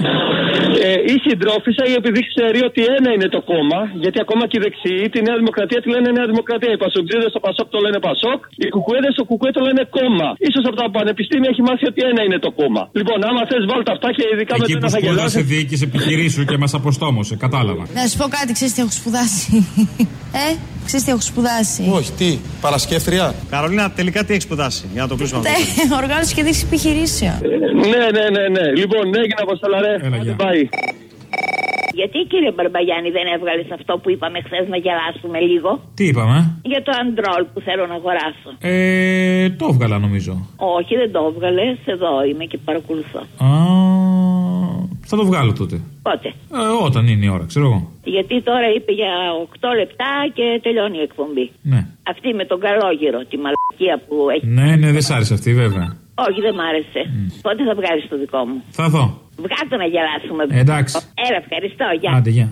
Ε, η συντρόφισσα επειδή ξέρει ότι ένα είναι το κόμμα, γιατί ακόμα και οι δεξιοί τη Νέα Δημοκρατία τη λένε Νέα Δημοκρατία. Οι Πασοκτζίδε στο Πασόκ το λένε Πασόκ, οι Κουκουέδες στο Κουκουέ το λένε κόμμα. σω από τα πανεπιστήμια έχει μάθει ότι ένα είναι το κόμμα. Λοιπόν, άμα θες, βάλτε αυτά και ειδικά με
Εκεί
το
που
ένα θα
σπούδασε
γελάσει.
διοίκηση επιχειρήσεων και μας αποστόμωσε. Κατάλαβα.
Να σου πω κάτι, ξέρεις τι έχω σπουδάσει; ε, ξέρεις τι έχω σπουδάσει;
Όχι, τι, παρασκέφτρια.
Καρολίνα, τελικά τι έχεις σπουδάσει, για να το κλείσουμε αυτό.
Ε, Οργάνωση και δίκτυο επιχειρήσεων.
Ναι, ναι, ναι, ναι. Λοιπόν, ναι, έγινε αποστολά, ρε. Άντε, Πάει.
Γιατί κύριε Μπαρμπαγιάννη δεν έβγαλες αυτό που είπαμε χθες να γελάσουμε λίγο;
Τι είπαμε;
Για το αντρόλ που θέλω να αγοράσω.
Ε, το έβγαλα νομίζω.
Όχι, δεν το έβγαλες. Εδώ είμαι και παρακολουθώ.
Α, θα το βγάλω τότε.
Πότε;
Ε, όταν είναι η ώρα, ξέρω εγώ.
Γιατί τώρα είπε για 8 λεπτά και τελειώνει η εκπομπή.
Ναι.
Αυτή με τον καλόγυρο, τη μαλακία που έχει.
Ναι, ναι, δεν σ' άρεσε αυτή, βέβαια.
Όχι, δεν μ' άρεσε. Πότε θα βγάλεις το δικό μου;
Θα δω.
Βγάλτε να γελάσουμε.
Ε, εντάξει.
Έλα, ευχαριστώ. Γεια.
Άντε, γεια.